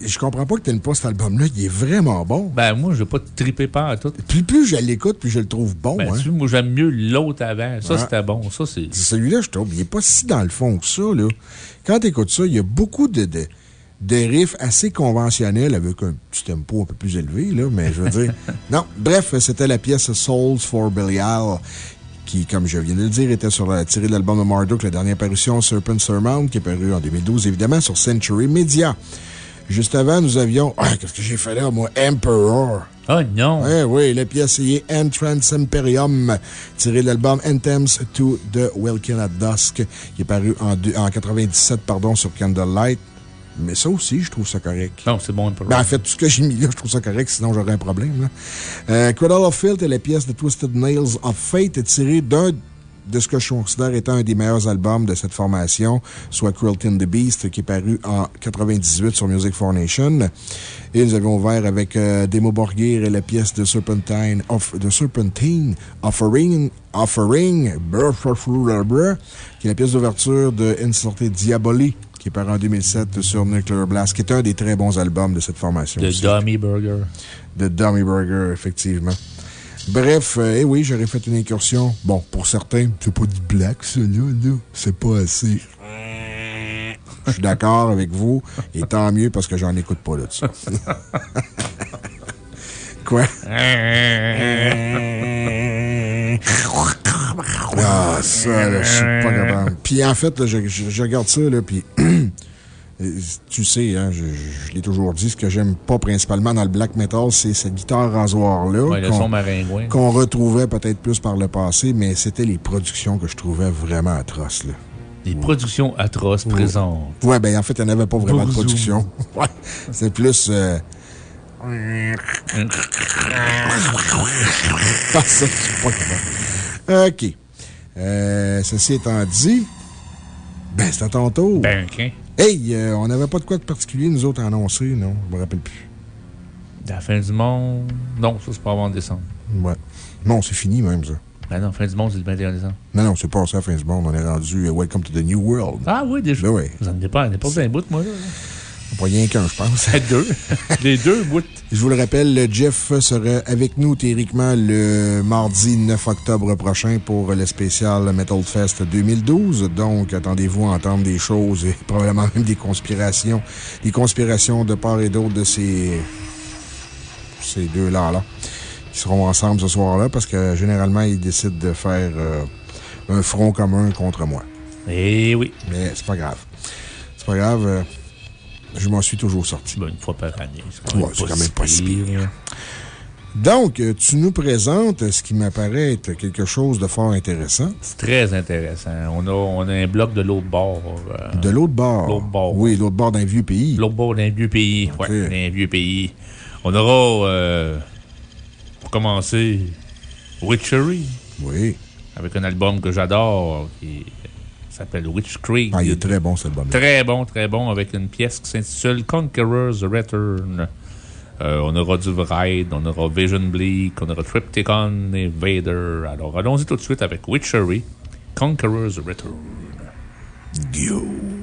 B: je comprends pas que tu n'aimes pas cet album-là. Il est vraiment bon.
E: Ben, moi, je vais pas triper pas à tout.
B: Puis plus je l'écoute, plus je le trouve bon.
E: Ben,
B: hein.
E: tu moi, j'aime mieux l'autre avant. Ça, c'était bon. Ça, c'est.
B: Celui-là, je trouve, il n'est pas si dans le fond que ça. Là. Quand tu écoutes ça, il y a beaucoup de, de, de riffs assez conventionnels avec un petit tempo un peu plus élevé, là, mais je veux dire. non, bref, c'était la pièce Souls for Belial qui, comme je viens de le dire, était sur la, tirée de l'album de Marduk, la dernière parution Serpent Surmount, qui est paru en 2012, évidemment, sur Century Media. Juste avant, nous avions. Ah, qu'est-ce que j'ai fait là, moi? Emperor.
E: Oh non!
B: Oui, oui, la pièce est Entrance Imperium, tirée de l'album Anthems to the Welkin at Dusk, qui est paru en, deux- en 97 pardon, sur Candlelight. Mais ça aussi, je trouve ça correct.
E: Non, c'est bon.
B: Ben, en fait, tout ce que j'ai mis là, je trouve ça correct, sinon j'aurais un problème. là. Euh, Cradle of Filth et la pièce de Twisted Nails of Fate est tirée d'un de ce que je considère étant un des meilleurs albums de cette formation, soit Cruelty and the Beast, qui est paru en 98 sur Music for Nation. Et nous avions ouvert avec euh, Demo Borgir et la pièce de Serpentine, of, de Serpentine Offering, Offering, qui est la pièce d'ouverture de Insorte Diaboli, qui est paru en 2007 sur Nuclear Blast, qui est un des très bons albums de cette formation. Aussi.
E: Dummy Burger.
B: De Dummy Burger, effectivement. Bref, euh, eh oui, j'aurais fait une incursion. Bon, pour certains, c'est pas du black, ça, là. C'est pas assez. Je suis d'accord avec vous, et tant mieux parce que j'en écoute pas là dessus. Quoi? Ah, ça, là, je suis pas capable. Puis en fait, là, je, je- je regarde ça, là, puis. Tu sais, hein, je, l'ai toujours dit, ce que j'aime pas principalement dans le black metal, c'est cette guitare rasoir-là.
E: Ouais, le
B: qu'on-
E: son maringouin.
B: Qu'on retrouvait peut-être plus par le passé, mais c'était les productions que je trouvais vraiment atroces, là.
E: Des productions atroces présentes.
B: Ouais, ben en fait, il n'y en avait pas vraiment de production. Ouais. C'est plus. euh, Ah, ça, pas. OK. Euh, ceci étant dit, ben, c'est à ton tour.
E: Ben, OK.
B: Hey, euh, on n'avait pas de quoi de particulier, nous autres, à annoncer, non? Je me rappelle plus.
E: La fin du monde? Non, ça, c'est pas avant décembre.
B: Ouais. Non, c'est fini même, ça.
E: Ben non, fin du monde, c'est le 21 décembre.
B: Non, non, c'est pas ça, fin du monde. On est rendu euh, Welcome to the New World.
E: Ah oui, déjà.
B: Ben oui.
E: Vous en avez pas, on est pas un bout, moi, là.
B: Pas rien qu'un, je pense.
E: deux. Les deux bouts.
B: Je vous le rappelle, le Jeff sera avec nous théoriquement le mardi 9 octobre prochain pour le spécial Metal Fest 2012. Donc, attendez-vous à entendre des choses et probablement même des conspirations. Des conspirations de part et d'autre de ces, ces deux-là, là. Ils seront ensemble ce soir-là parce que généralement, ils décident de faire euh, un front commun contre moi.
E: Eh oui.
B: Mais c'est pas grave. C'est pas grave. euh, je m'en suis toujours sorti.
E: Ben, une fois par année.
B: Ouais, c'est quand même pas si pire. Donc, euh, tu nous présentes ce qui m'apparaît être quelque chose de fort intéressant.
E: C'est très intéressant. On a, on a un bloc de l'autre bord. euh,
B: De l'autre bord?
E: L'autre bord.
B: Oui, l'autre bord d'un vieux pays.
E: L'autre bord d'un vieux pays. Ouais, d'un vieux pays. On aura, euh, pour commencer, Witchery.
B: Oui.
E: Avec un album que j'adore qui s'appelle Witch Creek.
B: Ah, il est très bon, cet album.
E: Très bon, très bon, avec une pièce qui s'intitule Conqueror's Return. Euh, on aura du Vride, on aura Vision Bleak, on aura Triptychon et Vader. Alors, allons-y tout de suite avec Witchery, Conqueror's Return.
B: Go.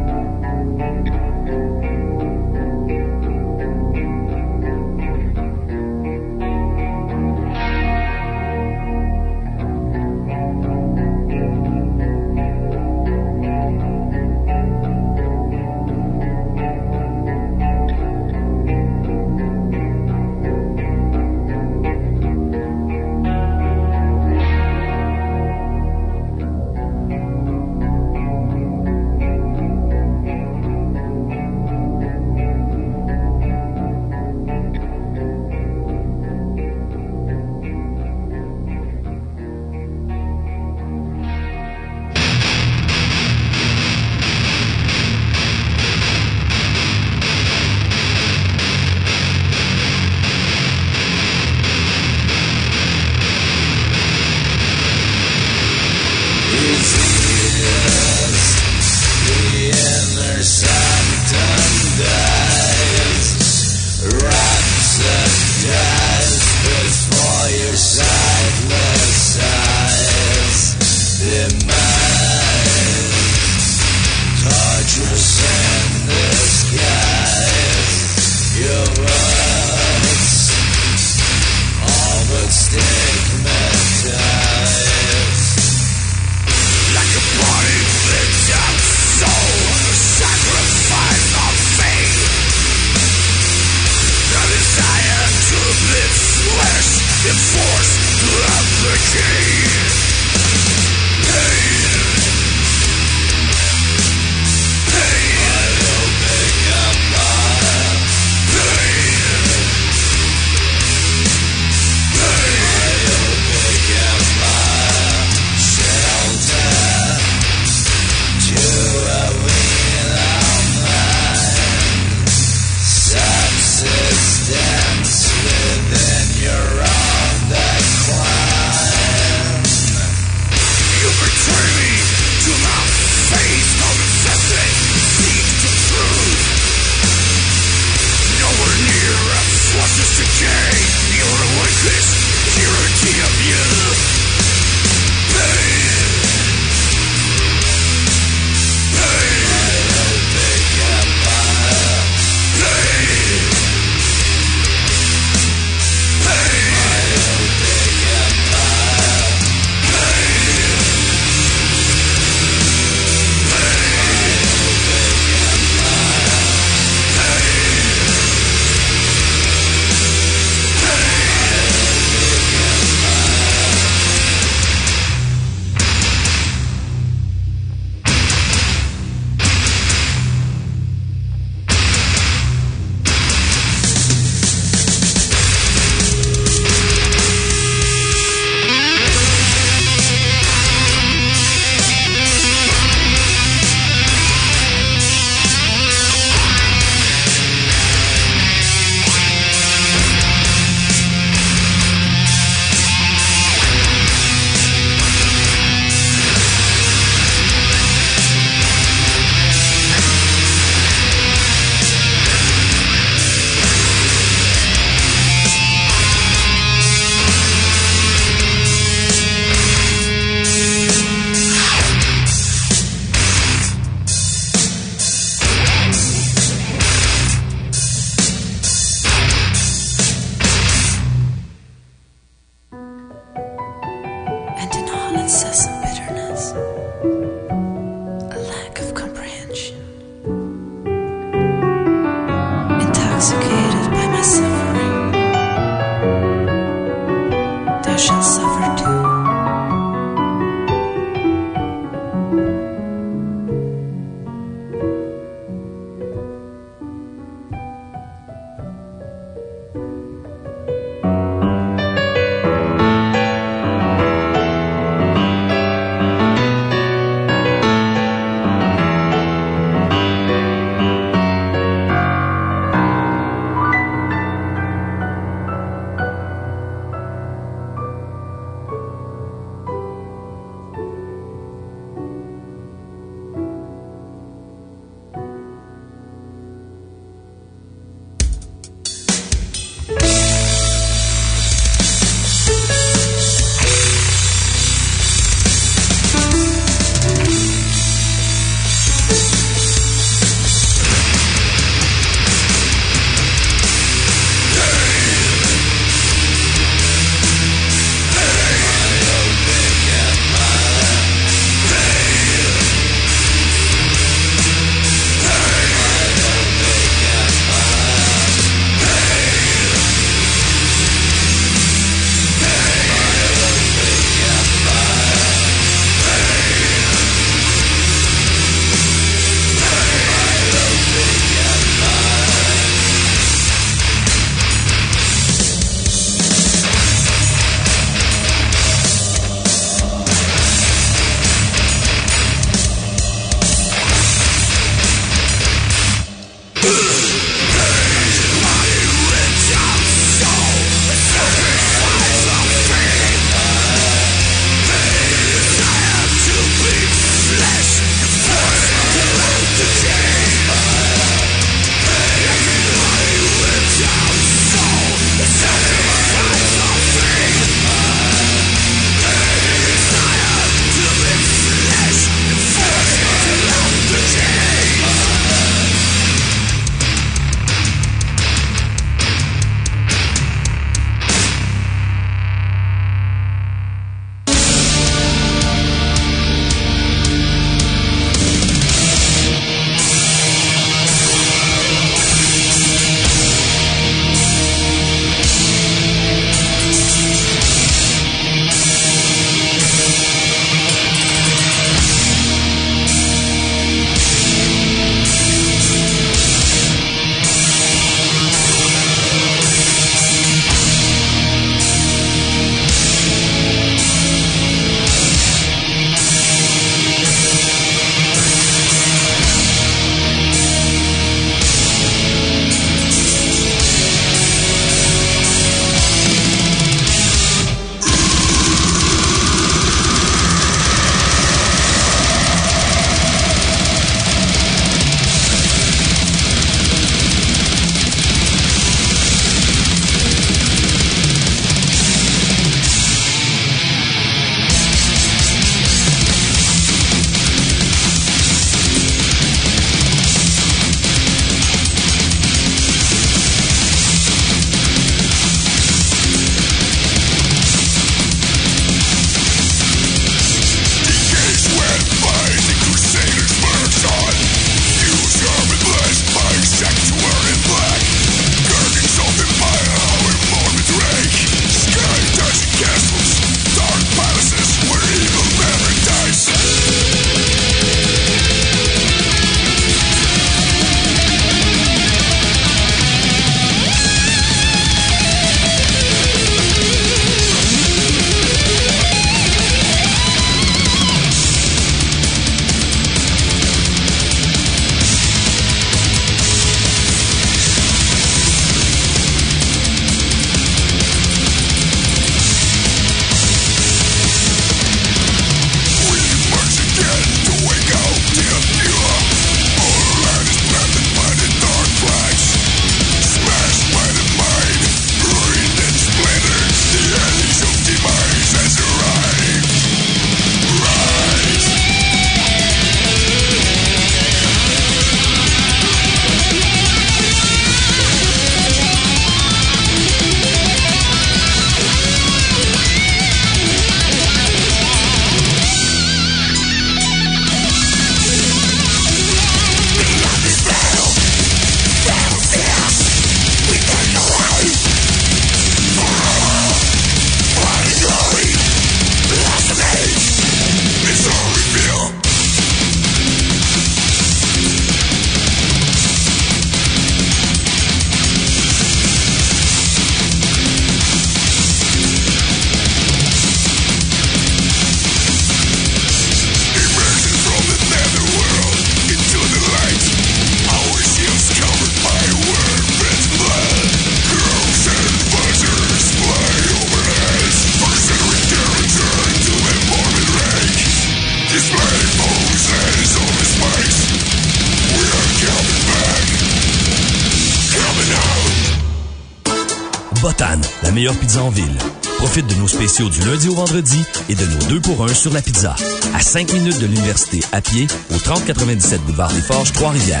G: Pizza en ville. Profite de nos spéciaux du lundi au vendredi et de nos deux pour un sur la pizza. À 5 minutes de l'université à pied au 3097 boulevard des Forges, Trois-Rivières.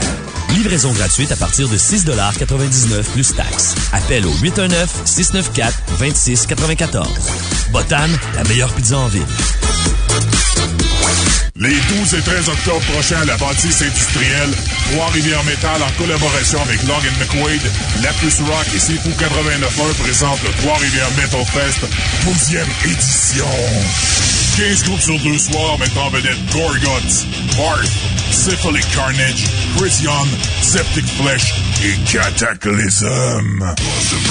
G: Livraison gratuite à partir de 6,99 plus taxes. Appel au 819-694-2694. Botan, la meilleure pizza en ville.
C: Les 12 et 13 octobre prochains à la bâtisse industrielle, Trois-Rivières Métal en collaboration avec Long McQuaid, La Plus Rock et Sifu 89.1 présentent le Trois-Rivières Metal Fest 12e édition. 15 groupes sur deux soirs mettant en vedette Gorgoth, Barth, Syphilic Carnage, Chris Young, Septic Flesh et Cataclysm.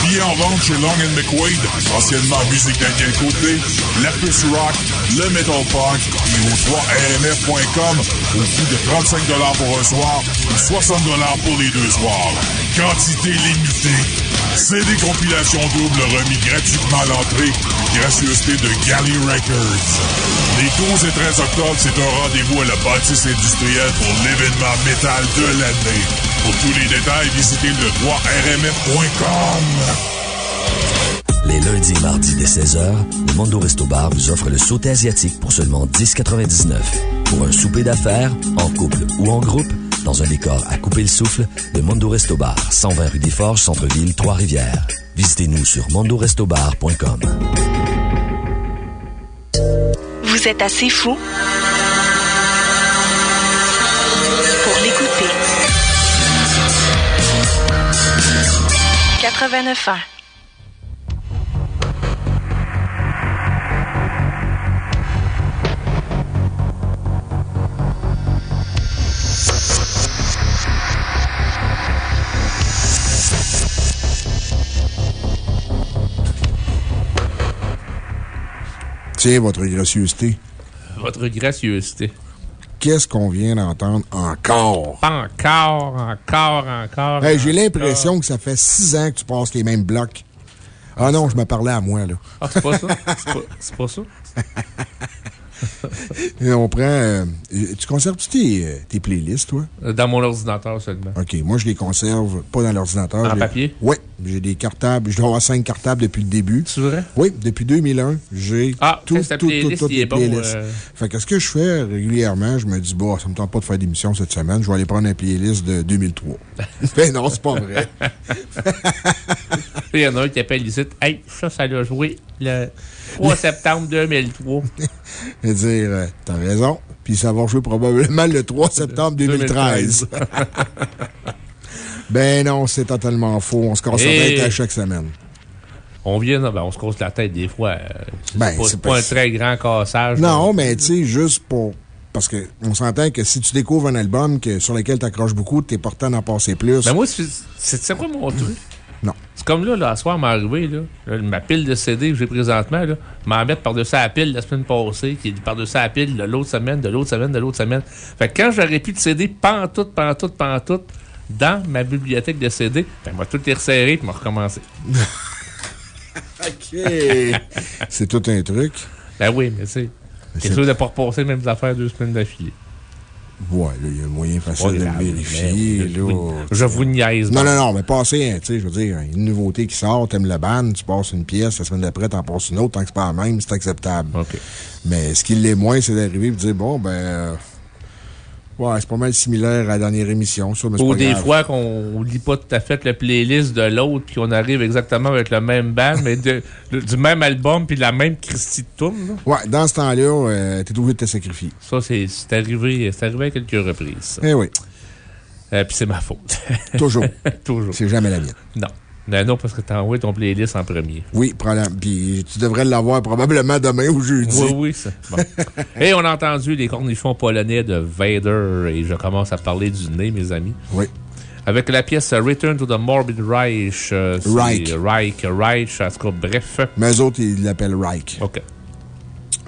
C: Billets en vente chez Long McQuaid, anciennement Musique Daniel Côté, La Puce Rock, le Metal Punk et au 3rmf.com au coût de 35 pour un soir ou 60 pour les deux soirs. Quantité limitée. CD compilation double remis gratuitement à l'entrée. Gracieuseté de Galley Records. Les 12 et 13 octobre, c'est un rendez-vous à la bâtisse industrielle pour l'événement métal de l'année. Pour tous les détails, visitez le 3rmf.com.
G: Les lundis et mardis dès 16h, le Mondo Resto Bar vous offre le sauté asiatique pour seulement 10,99. Pour un souper d'affaires, en couple ou en groupe, dans un décor à couper le souffle, le Mondo Resto Bar, 120 rue des Forges, Centre-Ville, Trois-Rivières. Visitez-nous sur mondorestobar.com.
I: Vous êtes assez fou? 89 ans.
B: Tiens, votre gracieuseté.
E: Votre gracieuseté.
B: Qu'est-ce qu'on vient d'entendre encore?
E: Encore, encore, encore.
B: Hey, J'ai l'impression que ça fait six ans que tu passes les mêmes blocs. Ah non, je me parlais à moi, là.
E: Ah, c'est pas ça? C'est pas, c'est pas ça?
B: On prend. euh, tu conserves-tu tes, euh, tes playlists, toi?
E: Dans mon ordinateur seulement.
B: OK, moi, je les conserve pas dans l'ordinateur.
E: En papier?
B: Oui, j'ai des cartables. Je dois avoir cinq cartables depuis le début.
E: C'est vrai?
B: Oui, depuis 2001, j'ai
E: Ah,
B: tout, tout, tout, toutes les
E: bon,
B: playlists.
E: euh.
B: Fait que ce que je fais régulièrement, je me dis, bah, ça me tente pas de faire d'émission cette semaine, je vais aller prendre un playlist de 2003. ben non, c'est pas vrai.
E: Il y en a un qui appelle ici. Hey, ça, ça l'a joué le 3 septembre 2003.
B: Et dire, euh, t'as raison. Puis ça va jouer probablement le 3 septembre 2013. ben non, c'est totalement faux. On se casse la tête à chaque semaine.
E: On vient, ben, on se casse la tête des fois. euh, C'est
B: Ben,
E: pas,
B: c'est
E: c'est pas
B: pas-
E: un très grand cassage.
B: Non, mais tu sais, juste pour. Parce que on s'entend que si tu découvres un album que, sur lequel tu accroches beaucoup, t'es portant d'en passer plus.
E: Ben moi, c'est quoi mon truc?
B: Non.
E: C'est comme là, là, à soir, m'est arrivé, là, là, ma pile de CD que j'ai présentement, là, m'en mettre par-dessus la pile la semaine passée, qui est par-dessus la pile de l'autre semaine, de l'autre semaine, de l'autre semaine. Fait que quand j'aurais plus de CD, pantoute, pantoute, pantoute, dans ma bibliothèque de CD, ben, moi, tout est resserré puis m'a recommencé.
B: OK. c'est tout un truc.
E: Ben oui, mais c'est.
B: C'est-
E: chose de pas repasser les mêmes affaires deux semaines d'affilée.
B: Ouais, là, il y a un moyen facile de le vérifier. là.
E: Je vous niaise.
B: Non, non, non, mais passer, hein, tu sais, je veux dire, une nouveauté qui sort, t'aimes le band, tu passes une pièce, la semaine d'après, t'en passes une autre, tant que c'est pas la même, c'est acceptable. Mais ce qui l'est moins, c'est d'arriver et de dire, bon, ben. Ouais, c'est pas mal similaire à la dernière émission, ça,
E: Ou des
B: grave.
E: fois qu'on lit pas tout à fait le playlist de l'autre, puis on arrive exactement avec le même band, mais de- le- du même album, puis la même Christie de là.
B: Ouais, dans ce temps-là, euh, t'es obligé de te sacrifier.
E: Ça, c'est arrivé, c'est arrivé à quelques reprises.
B: Eh oui,
E: Euh, puis c'est ma faute.
B: toujours.
E: Toujours.
B: C'est jamais la mienne.
E: Non. Non, non, parce que t'as envoyé ton playlist en premier.
B: Oui. Puis tu devrais l'avoir probablement demain ou jeudi.
E: Oui, oui, ça. Bon. Et on a entendu les cornichons polonais de Vader, et je commence à parler du nez, mes amis.
B: Oui.
E: Avec la pièce Return to the Morbid Reich. euh,
B: Reich.
E: Reich, Reich, en tout cas, bref.
B: Mais eux autres, ils l'appellent Reich.
E: OK.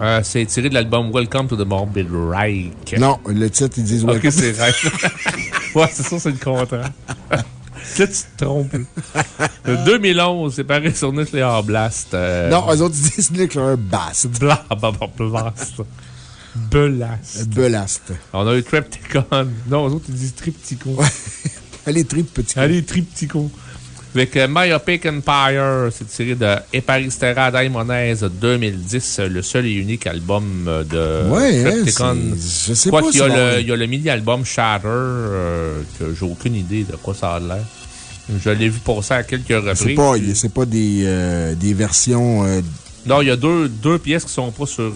E: Euh, c'est tiré de l'album Welcome to the Morbid Reich.
B: Non, le titre, ils disent
E: Ok,
B: Welcome.
E: c'est Reich. ouais, c'est ça, c'est le contraire. Là, tu te trompes. Le 2011, c'est paru sur Nuclear Blast. euh,
B: Non, eux autres, ils disent Nuclear Bast.
E: Bla, bla, bla, blast. Blast.
B: Belast.
E: On a eu Tripticon. Non, eux autres, ils disent Tripticon.
B: Allez, trip, petit.
E: Allez, Tripticon. Avec euh, Myopic Empire, c'est tiré de Eparistera Daimonaise 2010, le seul et unique album euh, de
B: Ouais, hein,
E: Tripticon.
B: c'est- je sais
E: Quoi
B: pas
E: qu'il
B: si
E: y, a le- il y a le mini-album Shatter, euh, que j'ai aucune idée de quoi ça a l'air. Je l'ai vu passer à quelques reprises.
B: C'est pas, pas des, euh, des versions. euh,
E: Non, il y a deux, deux pièces qui sont pas sur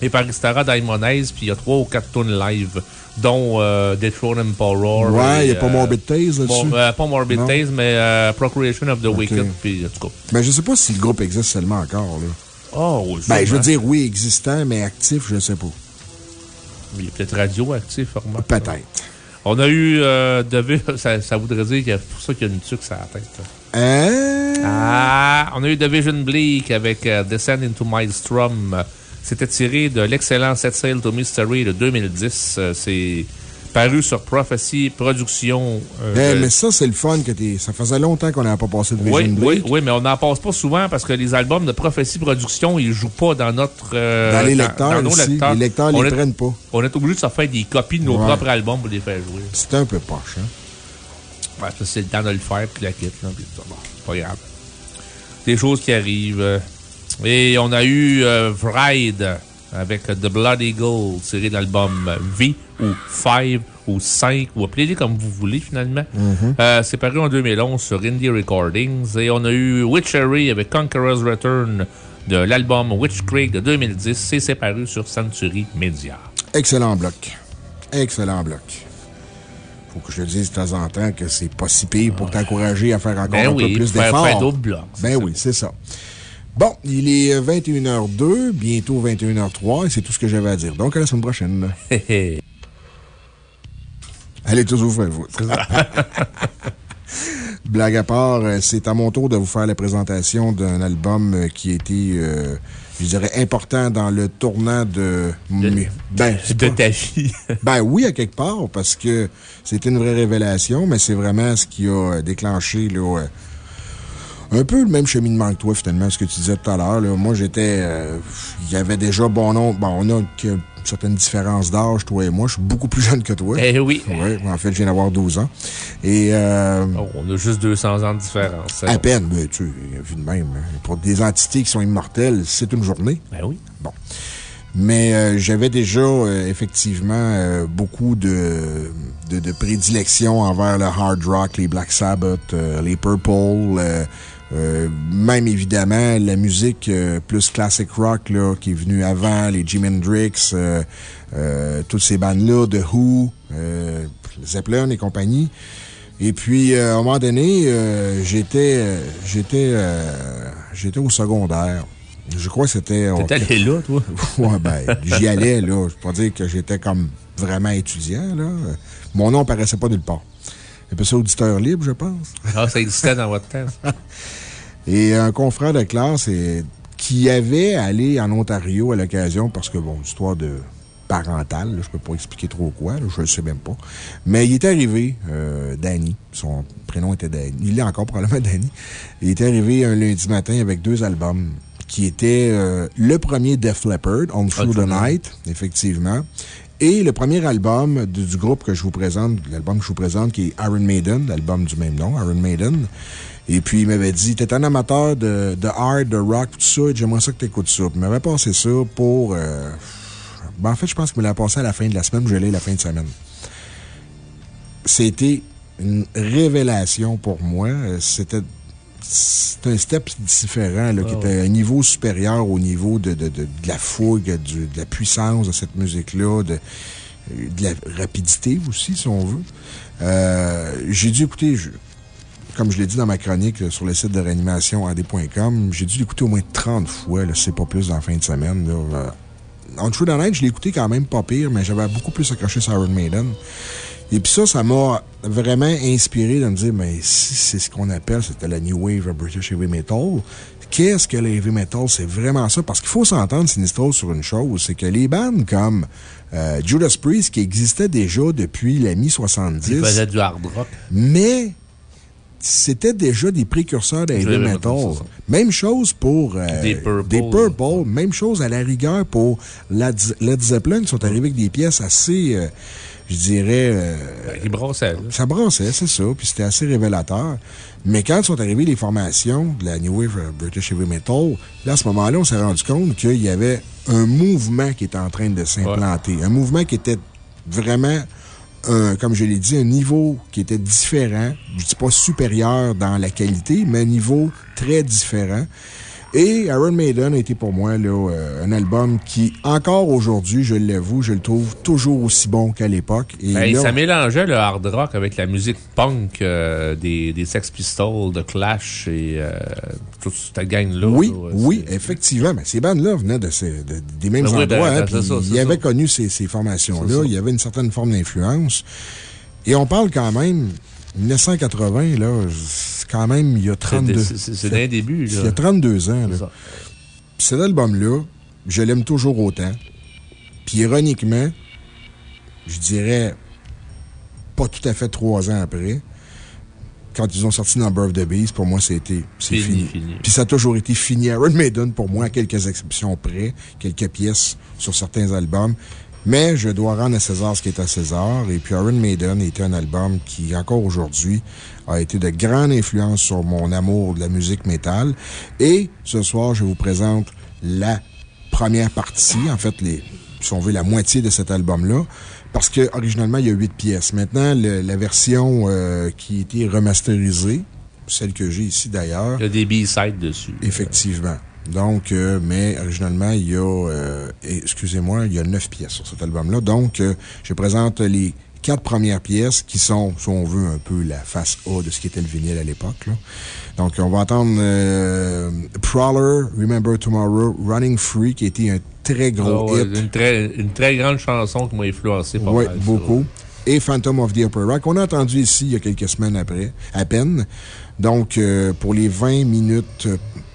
E: Eparistera Daimonaise, puis il y a trois ou quatre tunes live, dont euh, Dethrone Emperor.
B: Ouais,
E: et,
B: il n'y a pas
E: euh,
B: Morbid Tales là-dessus.
E: Bon, euh, pas Morbid. Taste, mais euh, Procreation of the. Wicked. Puis, en tout cas.
B: Mais je sais pas si le groupe existe seulement encore. Là.
E: Oh,
B: Ben, je veux dire, oui, existant, mais actif, je ne sais pas.
E: Il est peut-être radioactif, remarque.
B: Peut-être.
E: On a eu euh, ça, ça voudrait dire qu'il y a pour ça qu'il y a une tuque sur la tête.
B: Hein?
E: Ah, on a eu Division Bleak avec euh, Descend into Maelstrom. C'était tiré de l'excellent Set Sail to Mystery de 2010. Euh, C'est paru sur Prophecy Productions. euh, de-
B: mais ça, c'est le fun que t'es. Ça faisait longtemps qu'on n'avait pas passé de
E: oui, oui,
B: Blake.
E: oui, mais on n'en passe pas souvent parce que les albums de Prophecy Productions, ils jouent pas dans notre. euh,
B: Dans les lecteurs
E: nos
B: aussi.
E: lecteurs.
B: Les lecteurs
E: on
B: les prennent pas.
E: On est obligé de se faire des copies de nos
B: Ouais.
E: propres albums pour les faire jouer.
B: C'est un peu poche, hein?
E: Ouais, ça, c'est le temps de le faire, puis la quitte, là, puis bon, pas grave. Des choses qui arrivent. Euh. Et on a eu euh, Vride avec The Blood Eagle, tiré de l'album V ou 5 ou 5, ou appelez-les comme vous voulez finalement.
B: Mhm.
E: Euh, c'est paru en 2011 sur Indie Recordings. Et on a eu Witchery avec Conqueror's Return de l'album Witch Creek de 2010. Et c'est paru sur Century Media.
B: Excellent bloc. Excellent bloc. Faut que je te dise de temps en temps que c'est pas si pire pour t'encourager à faire encore
E: Ben
B: un
E: oui,
B: peu plus d'efforts.
E: c'est
B: Ben oui, c'est ça. Bon, il est 21h02, bientôt 21h03, et c'est tout ce que j'avais à dire. Donc, à la semaine prochaine. Allez tous vous faire vous. Blague à part, euh, c'est à mon tour de vous faire la présentation d'un album euh, qui a été, euh, je dirais, important dans le tournant de. Mais- ben,
E: de
B: pas-
E: ta vie.
B: ben oui, à quelque part, parce que c'était une vraie révélation, mais c'est vraiment ce qui a euh, déclenché, là, euh, un peu le même cheminement que toi, finalement, ce que tu disais tout à l'heure. Moi, j'étais. euh, Il y avait déjà bon nombre. Bon, on a que- certaines différences d'âge, toi et moi. Je suis beaucoup plus jeune que toi.
E: Eh oui.
B: Oui, en fait, je viens d'avoir 12 ans. Et. euh,
E: Oh, on a juste 200 ans de différence.
B: à peine, mais tu sais, vu de même. hein. Pour des entités qui sont immortelles, c'est une journée.
E: Ben oui.
B: Bon. Mais euh, j'avais déjà, euh, effectivement, euh, beaucoup de, de, de prédilection envers le hard rock, les Black Sabbath, les Purple, euh, même évidemment la musique euh, plus classic rock là, qui est venue avant, les Jimi Hendrix, euh, euh, toutes ces bandes-là, The Who, euh, Zeppelin et compagnie. Et puis, euh, à un moment donné, euh, j'étais j'étais j'étais au secondaire. Je crois que c'était...
E: T'étais allé là, toi?
B: ouais, ben, j'y allais, là. Je peux pas dire que j'étais comme vraiment étudiant, là. Mon nom paraissait pas nulle part. Un peu ça, auditeur libre, je pense.
E: Ah, ça existait dans votre temps. ça.
B: Et un confrère de classe qui avait allé en Ontario à l'occasion, parce que, bon, histoire de parentale, là, je peux pas expliquer trop quoi, là, je le sais même pas. Mais il est arrivé, euh, Danny, son prénom était Danny, il est encore probablement Danny. Il est arrivé un lundi matin avec deux albums qui étaient euh, le premier Def Leppard, On Through the Night, effectivement, et le premier album du, groupe que je vous présente, l'album que je vous présente, qui est Iron Maiden, l'album du même nom, Iron Maiden. Et puis, il m'avait dit, t'es un amateur de, de hard, de rock, tout ça, j'aimerais ça que t'écoutes ça. Il m'avait passé ça pour. euh, ben, en fait, je pense qu'il me l'a passé à la fin de la semaine, je l'ai la fin de semaine. C'était une révélation pour moi. Euh, C'était. C'est un step différent, là, qui
E: Ah
B: était un niveau supérieur au niveau de, de, de, de la fougue, du- de la puissance de cette musique-là, de, de la rapidité aussi, si on veut. Euh, J'ai dû écouter, je- comme je l'ai dit dans ma chronique euh, sur le site de réanimation AD.com, j'ai dû l'écouter au moins 30 fois, là, c'est pas plus la fin de semaine. Là. On True the Night, je l'ai écouté quand même pas pire, mais j'avais beaucoup plus accroché sur Iron Maiden. Et puis ça, ça m'a vraiment inspiré de me dire, mais si c'est ce qu'on appelle, c'était la New Wave of British Heavy Metal, qu'est-ce que le Heavy Metal? C'est vraiment ça? Parce qu'il faut s'entendre, Sinistro, sur une chose, c'est que les bandes comme euh, Judas Priest, qui existaient déjà depuis la mi-70,
E: Il faisait du hard rock.
B: mais c'était déjà des précurseurs de heavy metal. Même chose pour euh,
E: Des Purple.
B: des Purple. Même chose à la rigueur pour Led, Led Zeppelin, qui sont arrivés avec des pièces assez, euh, je dirais... euh,
E: Il brassait, là.
B: ça brassait, c'est ça, puis c'était assez révélateur. Mais quand sont arrivées les formations de la New Wave British Heavy Metal, là, à ce moment-là, on s'est rendu compte qu'il y avait un mouvement qui était en train de s'implanter. Un mouvement qui était vraiment, un- comme je l'ai dit, un niveau qui était différent. Je dis pas supérieur dans la qualité, mais un niveau très différent. Et Iron Maiden a été pour moi là, euh, un album qui, encore aujourd'hui, je l'avoue, je le trouve toujours aussi bon qu'à l'époque. Et
K: Ben,
B: là-
K: ça mélangeait le hard rock avec la musique punk euh, des, des Sex Pistols, de Clash et euh, toute cette gang-là.
B: Oui,
K: là,
B: oui, effectivement. Mais ces bandes-là venaient de ces- de- des mêmes
K: Ben oui, ben,
B: endroits.
K: ben,
B: hein,
K: ça, c'est
B: ils avaient
K: ça.
B: connu ces, ces formations-là. Il y avait une certaine forme d'influence. Et on parle quand même, 1980, là, c'est quand même il y a 32
K: c'est- d'un début, là.
B: Il y a 32 ans. là. cet album-là, je l'aime toujours autant. Puis ironiquement, je dirais pas tout à fait trois ans après, quand ils ont sorti Number of the Beast, pour moi, c'était c'est
K: Fini,
B: fini.
K: fini.
B: Puis ça a toujours été fini. Iron Maiden, pour moi, à quelques exceptions près, quelques pièces sur certains albums. Mais je dois rendre à César ce qui est à César. Et puis Iron Maiden était un album qui, encore aujourd'hui, a été de grande influence sur mon amour de la musique métal. Et ce soir, je vous présente la première partie, en fait, les, si on veut, la moitié de cet album-là. Parce que, originalement, il y a huit pièces. Maintenant, le- la version euh, qui a été remasterisée, celle que j'ai ici d'ailleurs.
K: Il y a des B-sides dessus.
B: Effectivement. Donc, euh, mais originalement, il y a, euh, excusez-moi, il y a neuf pièces sur cet album-là. Donc, euh, je présente les quatre premières pièces qui sont, si on veut, un peu la face A de ce qui était le vinyle à l'époque. Donc, on va entendre euh, Prowler, Remember Tomorrow, Running Free, qui a été un très gros
K: Ah
B: hit.
K: une, très, une très grande chanson qui m'a influencé pas
B: Oui,
K: ça.
B: beaucoup. Et Phantom of the Opera, qu'on a entendu ici il y a quelques semaines après, à peine. Donc, euh, pour les 20 minutes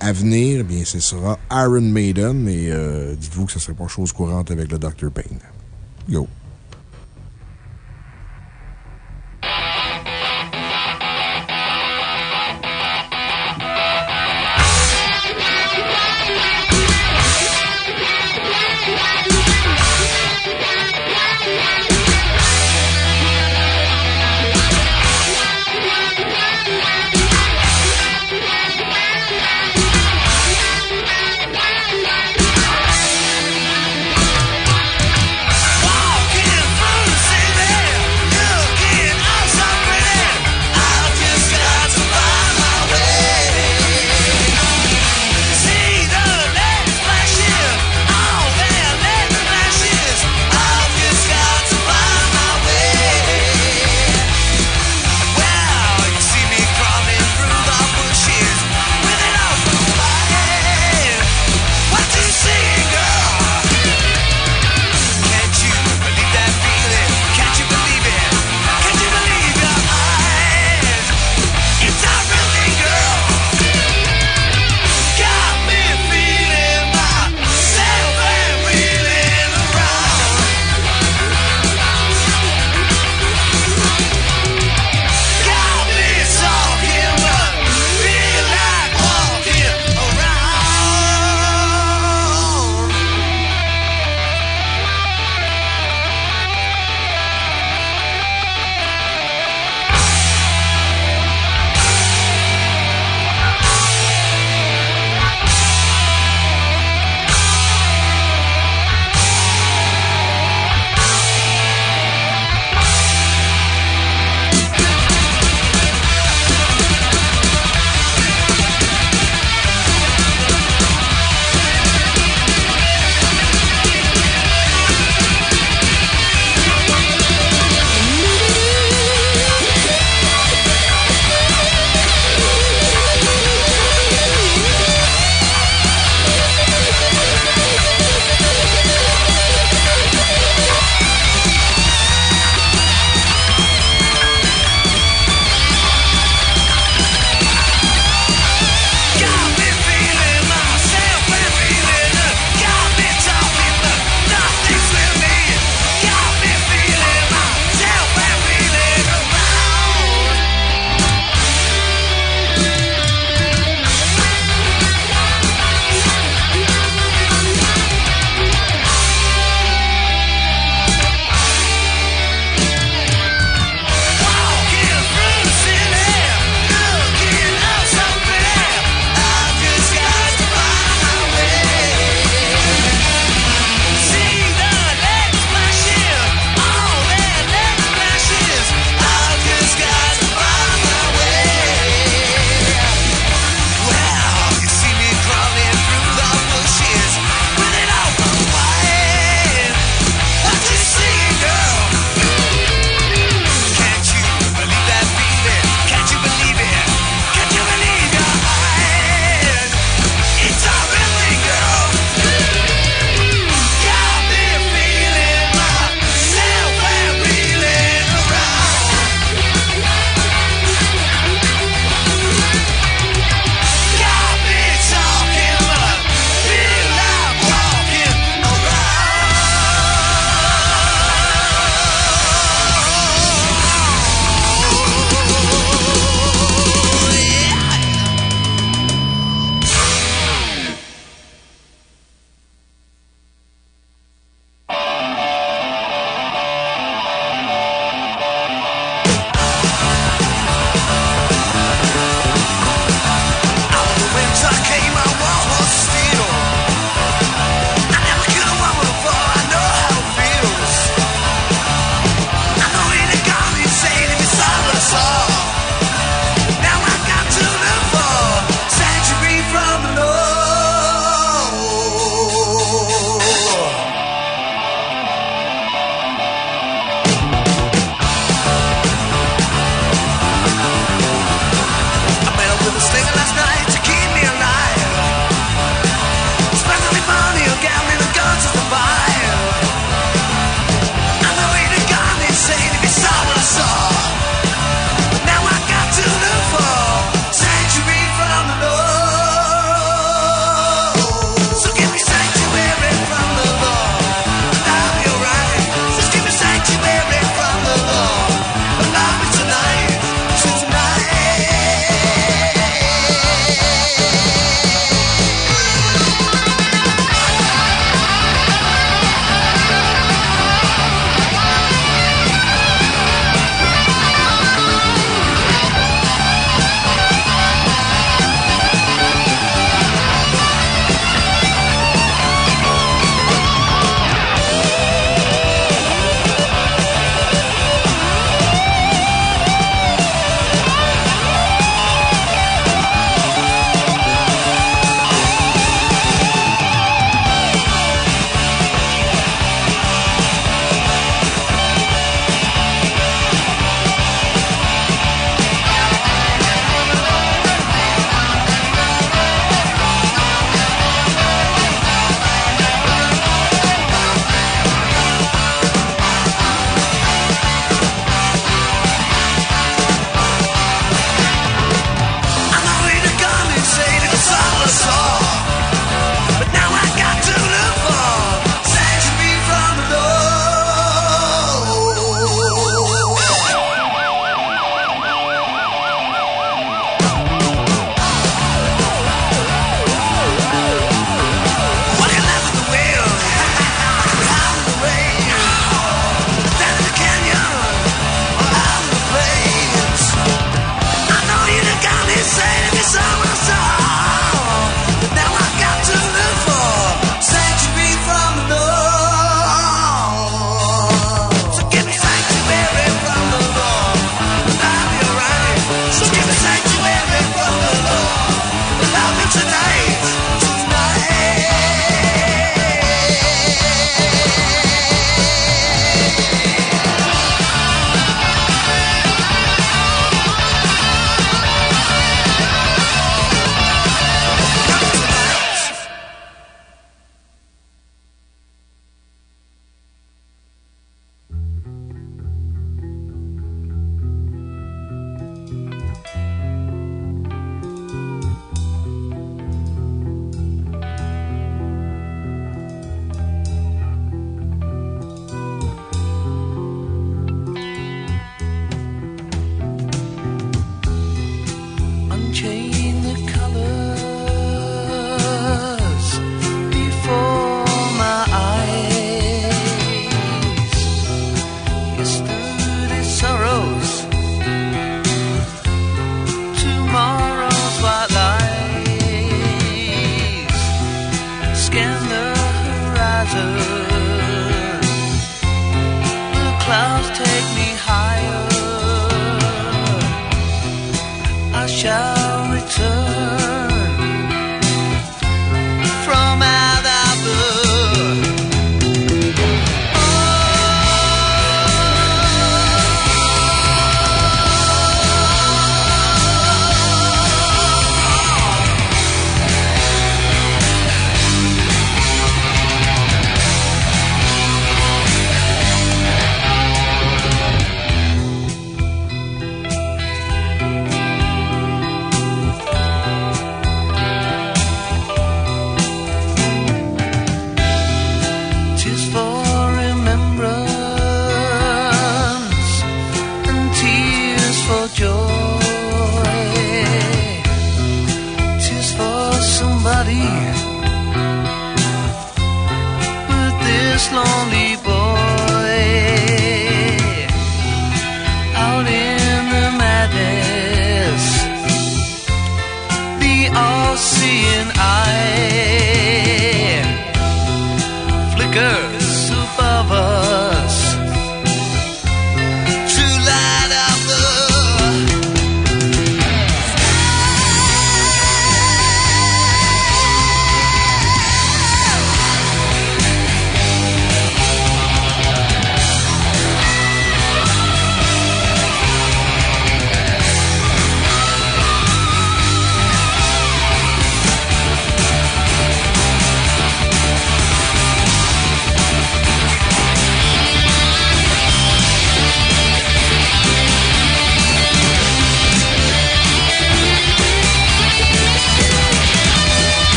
B: à venir, eh bien, ce sera Iron Maiden. Et euh, dites-vous que ce ne serait pas chose courante avec le Dr. Payne. Go.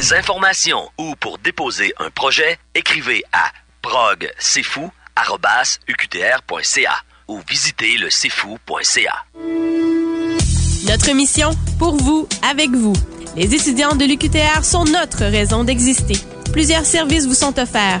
H: Des informations ou pour déposer un projet, écrivez à progcfou.uqtr.ca ou visitez le cfou.ca.
J: Notre mission, pour vous, avec vous. Les étudiants de l'UQTR sont notre raison d'exister. Plusieurs services vous sont offerts.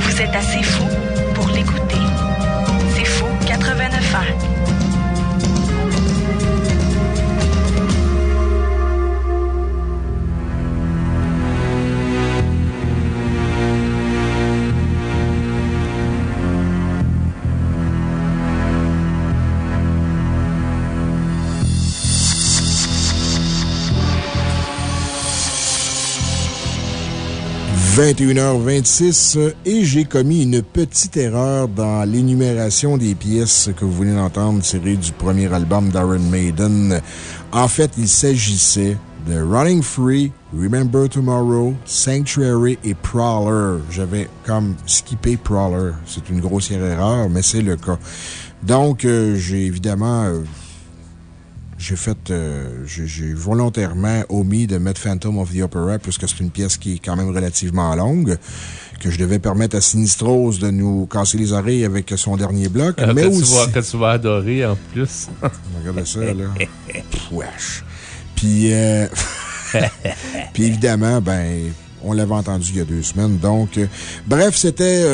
I: Vous êtes assez fou
B: 21h26 et j'ai commis une petite erreur dans l'énumération des pièces que vous venez d'entendre tirées du premier album d'Iron Maiden. En fait, il s'agissait de Running Free, Remember Tomorrow, Sanctuary et Prowler. J'avais comme skippé Prowler. C'est une grossière erreur, mais c'est le cas. Donc, euh, j'ai évidemment euh, j'ai fait, euh, j'ai volontairement omis de mettre Phantom of the Opera, puisque c'est une pièce qui est quand même relativement longue, que je devais permettre à Sinistros de nous casser les oreilles avec son dernier bloc.
K: Euh,
B: mais
K: que, tu
B: aussi.
K: vas, que tu vas adorer en plus.
B: Regardez ça, là. Wesh. Puis, euh, puis évidemment, ben, on l'avait entendu il y a deux semaines. Donc, euh, bref, c'était,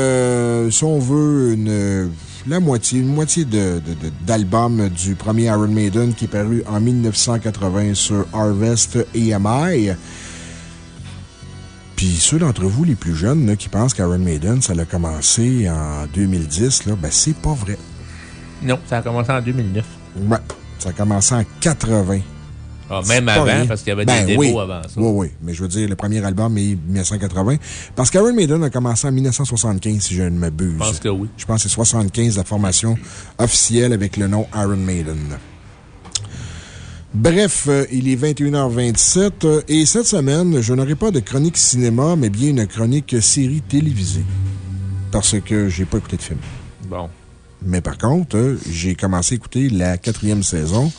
B: si on veut, une, la moitié, une moitié d'album du premier Iron Maiden qui est paru en 1980 sur Harvest EMI. Puis ceux d'entre vous les plus jeunes là, qui pensent qu'Iron Maiden, ça a commencé en 2010, là, ben c'est pas vrai.
K: Non, ça a commencé en 2009.
B: Ouais, ça a commencé en 80.
K: Ah, même avant,
B: rien.
K: parce qu'il y avait
B: Ben
K: des démos
B: oui.
K: avant ça.
B: Oui, oui. Mais je veux dire, le premier album est 1980. Parce qu'Iron Maiden a commencé en 1975, si je ne m'abuse.
K: Je pense que oui.
B: Je pense que c'est 75 la formation officielle avec le nom Iron Maiden. Bref, euh, il est 21h27 euh, et cette semaine, je n'aurai pas de chronique cinéma, mais bien une chronique série télévisée. Parce que j'ai pas écouté de film.
K: Bon.
B: Mais par contre, euh, j'ai commencé à écouter la quatrième saison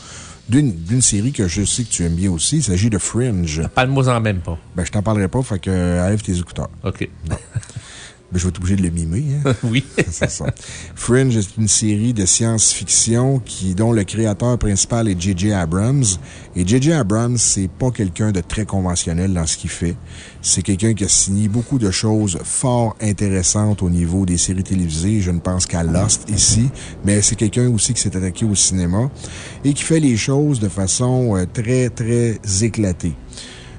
B: d'une d'une série que je sais que tu aimes bien aussi. Il s'agit de Fringe.
K: Parle-moi en même pas.
B: Ben, je t'en parlerai pas, fait que euh, enlève tes écouteurs.
K: OK.
B: Ben, je vais être obligé de le mimer, hein?
K: oui.
B: C'est ça. Fringe est une série de science-fiction qui, dont le créateur principal est J.J. Abrams. Et J.J. Abrams, c'est pas quelqu'un de très conventionnel dans ce qu'il fait. C'est quelqu'un qui a signé beaucoup de choses fort intéressantes au niveau des séries télévisées. Je ne pense qu'à Lost ici, mais c'est quelqu'un aussi qui s'est attaqué au cinéma et qui fait les choses de façon euh, très, très éclatée.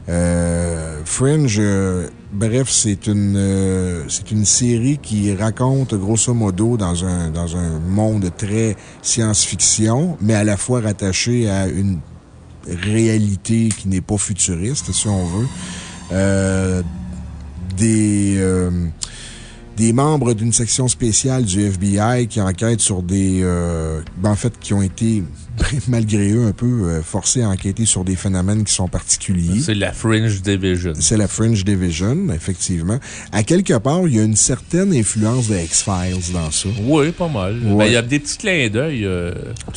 B: Euh, Fringe, euh, bref, c'est une, euh, c'est une série qui raconte grosso modo dans un, dans un monde très science-fiction, mais à la fois rattaché à une réalité qui n'est pas futuriste, si on veut. Euh, des, des membres d'une section spéciale du FBI qui enquête sur des... euh, ben, en fait, qui ont été, malgré eux, un peu euh, forcés à enquêter sur des phénomènes qui sont particuliers.
E: C'est la Fringe Division.
B: C'est la Fringe Division, effectivement. À quelque part, il y a une certaine influence de X-Files dans ça.
E: Oui, pas mal.
B: Ouais.
E: Ben, Il y a des petits clins d'œil euh,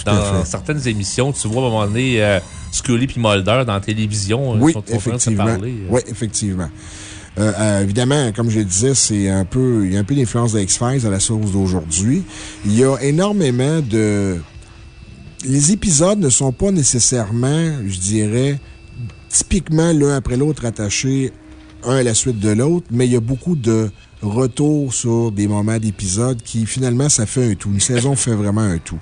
E: dans certaines émissions. Tu vois, à un moment donné, euh, Scully et Mulder dans la télévision.
B: Oui,
E: sont
B: effectivement.
E: parler.
B: Oui, effectivement. Euh, euh, évidemment, comme je le disais, c'est un peu, il y a un peu d'influence de X-Files à la source d'aujourd'hui. Il y a énormément de. Les épisodes ne sont pas nécessairement, je dirais, typiquement l'un après l'autre attachés un à la suite de l'autre, mais il y a beaucoup de retours sur des moments d'épisodes qui, finalement, ça fait un tout. Une saison fait vraiment un tout.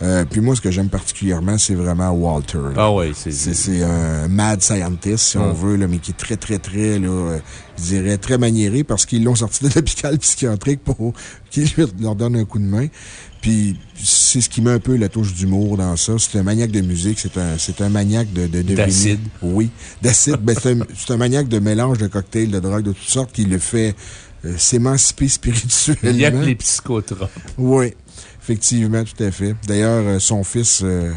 B: Euh, puis moi, ce que j'aime particulièrement, c'est vraiment Walter. là.
E: Ah oui, c'est.
B: C'est un mad scientist, si on veut, là, mais qui est très, très, très, là, euh, je dirais, très maniéré parce qu'ils l'ont sorti de l'hôpital psychiatrique pour qu'il leur donne un coup de main. Puis c'est ce qui met un peu la touche d'humour dans ça. C'est un maniaque de musique, c'est un, c'est un maniaque de, de, de
E: D'acide.
B: Oui, d'acide. ben, c'est un, c'est un maniaque de mélange de cocktails, de drogues, de toutes sortes qui le fait euh, s'émanciper spirituellement.
E: Il y a que les psychotropes.
B: Oui, effectivement, tout à fait. D'ailleurs, euh, son fils, euh,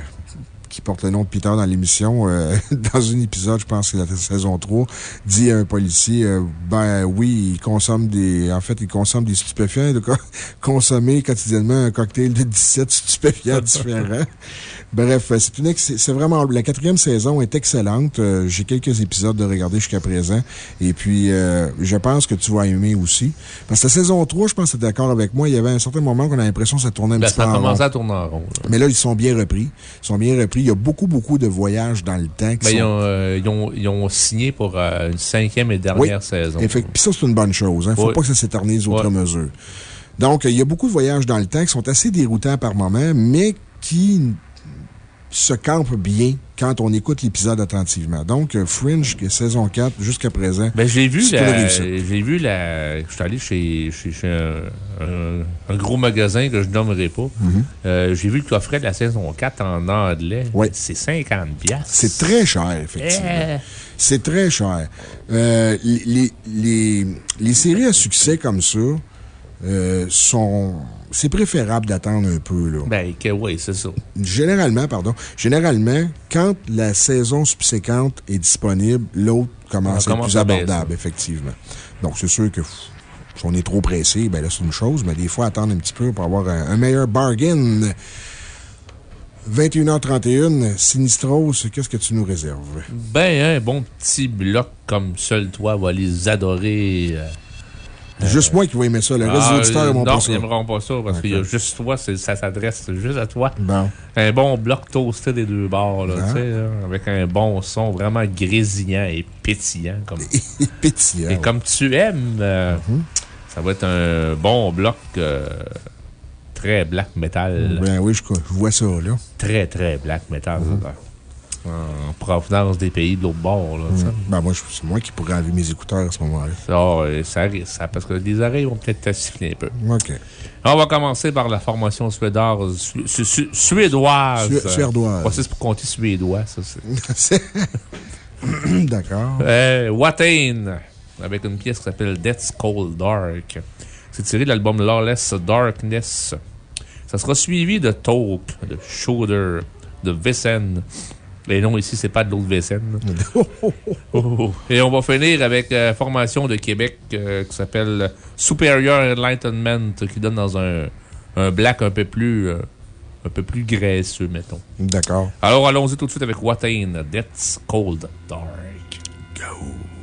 B: qui porte le nom de Peter dans l'émission, euh, dans un épisode, je pense que c'est la saison 3, dit à un policier, euh, ben oui, il consomme des, en fait, il consomme des stupéfiants, quoi consommer quotidiennement un cocktail de 17 stupéfiants différents. Bref, euh, c'est une ex- c'est vraiment, la quatrième saison est excellente. Euh, J'ai quelques épisodes de regarder jusqu'à présent. Et puis, euh, je pense que tu vas aimer aussi. Parce que la saison 3, je pense que tu es d'accord avec moi, il y avait un certain moment qu'on a l'impression que ça tournait un
E: Ben,
B: petit peu
E: ça a
B: en
E: commencé
B: rond.
E: à tourner en rond. là.
B: Mais là, ils sont bien repris. Ils sont bien repris. Il y a beaucoup, beaucoup de voyages dans le temps qui
E: Ben, ils, ont, euh, ils, ont, ils ont signé pour euh, une cinquième et dernière saison.
B: Puis ça, c'est une bonne chose. Il ne faut
E: Oui.
B: pas que ça s'éternise outre mesure. Donc, il y a beaucoup de voyages dans le temps qui sont assez déroutants par moment, mais qui se campent bien quand on écoute l'épisode attentivement. Donc, euh, Fringe, qui est saison 4 jusqu'à présent.
E: Ben, j'ai vu, la, j'ai vu la, je suis allé chez, chez, chez un, un- un gros magasin que je nommerai pas.
B: Mhm.
E: Euh, j'ai vu le coffret de la saison 4 en anglais. C'est 50 piastres.
B: C'est très cher, effectivement.
E: Eh.
B: C'est très cher. Euh, les, les, les, les séries à succès comme ça euh, sont. C'est préférable d'attendre un peu, là.
E: Ben, que, oui, c'est ça.
B: Généralement, pardon. Généralement, quand la saison subséquente est disponible, l'autre commence à être plus abordable, effectivement. Donc, c'est sûr que si on est trop pressé, ben là, c'est une chose, mais des fois, attendre un petit peu pour avoir un, un meilleur bargain. 21h31, Sinistros, qu'est-ce que tu nous réserves?
E: Ben, un bon petit bloc comme seul toi va les adorer. Euh,
B: Juste moi qui vais aimer ça. Le reste
E: ah,
B: des auditeurs n'aimeront pas ça.
E: ils n'aimeront pas ça parce qu'il y a juste toi, ça s'adresse juste à toi.
B: Bon.
E: Un bon bloc toasté des deux bords, là,
B: Ah.
E: sais, là, avec un bon son vraiment grésillant et pétillant. Comme...
B: et pétillant.
E: Et comme tu aimes, euh, ça va être un bon bloc euh, très black metal.
B: Ben oui, je, je vois ça, là.
E: Très, très black metal. là. En provenance des pays de l'autre bord, là, sais.
B: Ben moi, c'est moi qui pourrais enlever mes écouteurs à ce moment-là.
E: Ça, euh, ça risque, ça, parce que les oreilles vont peut-être te siffler un peu.
B: OK.
E: On va commencer par la formation suédoise, su- su- su- suédoise.
B: Su- suédoise.
E: Ouais, c'est pour compter suédois, ça.
B: D'accord.
E: Euh, Watain, avec une pièce qui s'appelle Death's Cold Dark. C'est tiré de l'album Lawless Darkness. Ça sera suivi de Talk, de Shoulder, de Vissen. Et non, ici, c'est pas de l'autre Vissen. Oh. Et on va finir avec euh, formation de Québec euh, qui s'appelle Superior Enlightenment, qui donne dans un, un black un peu plus, euh, un peu plus graisseux, mettons.
B: D'accord.
E: Alors, allons-y tout de suite avec Watain, Death's Cold Dark. Go!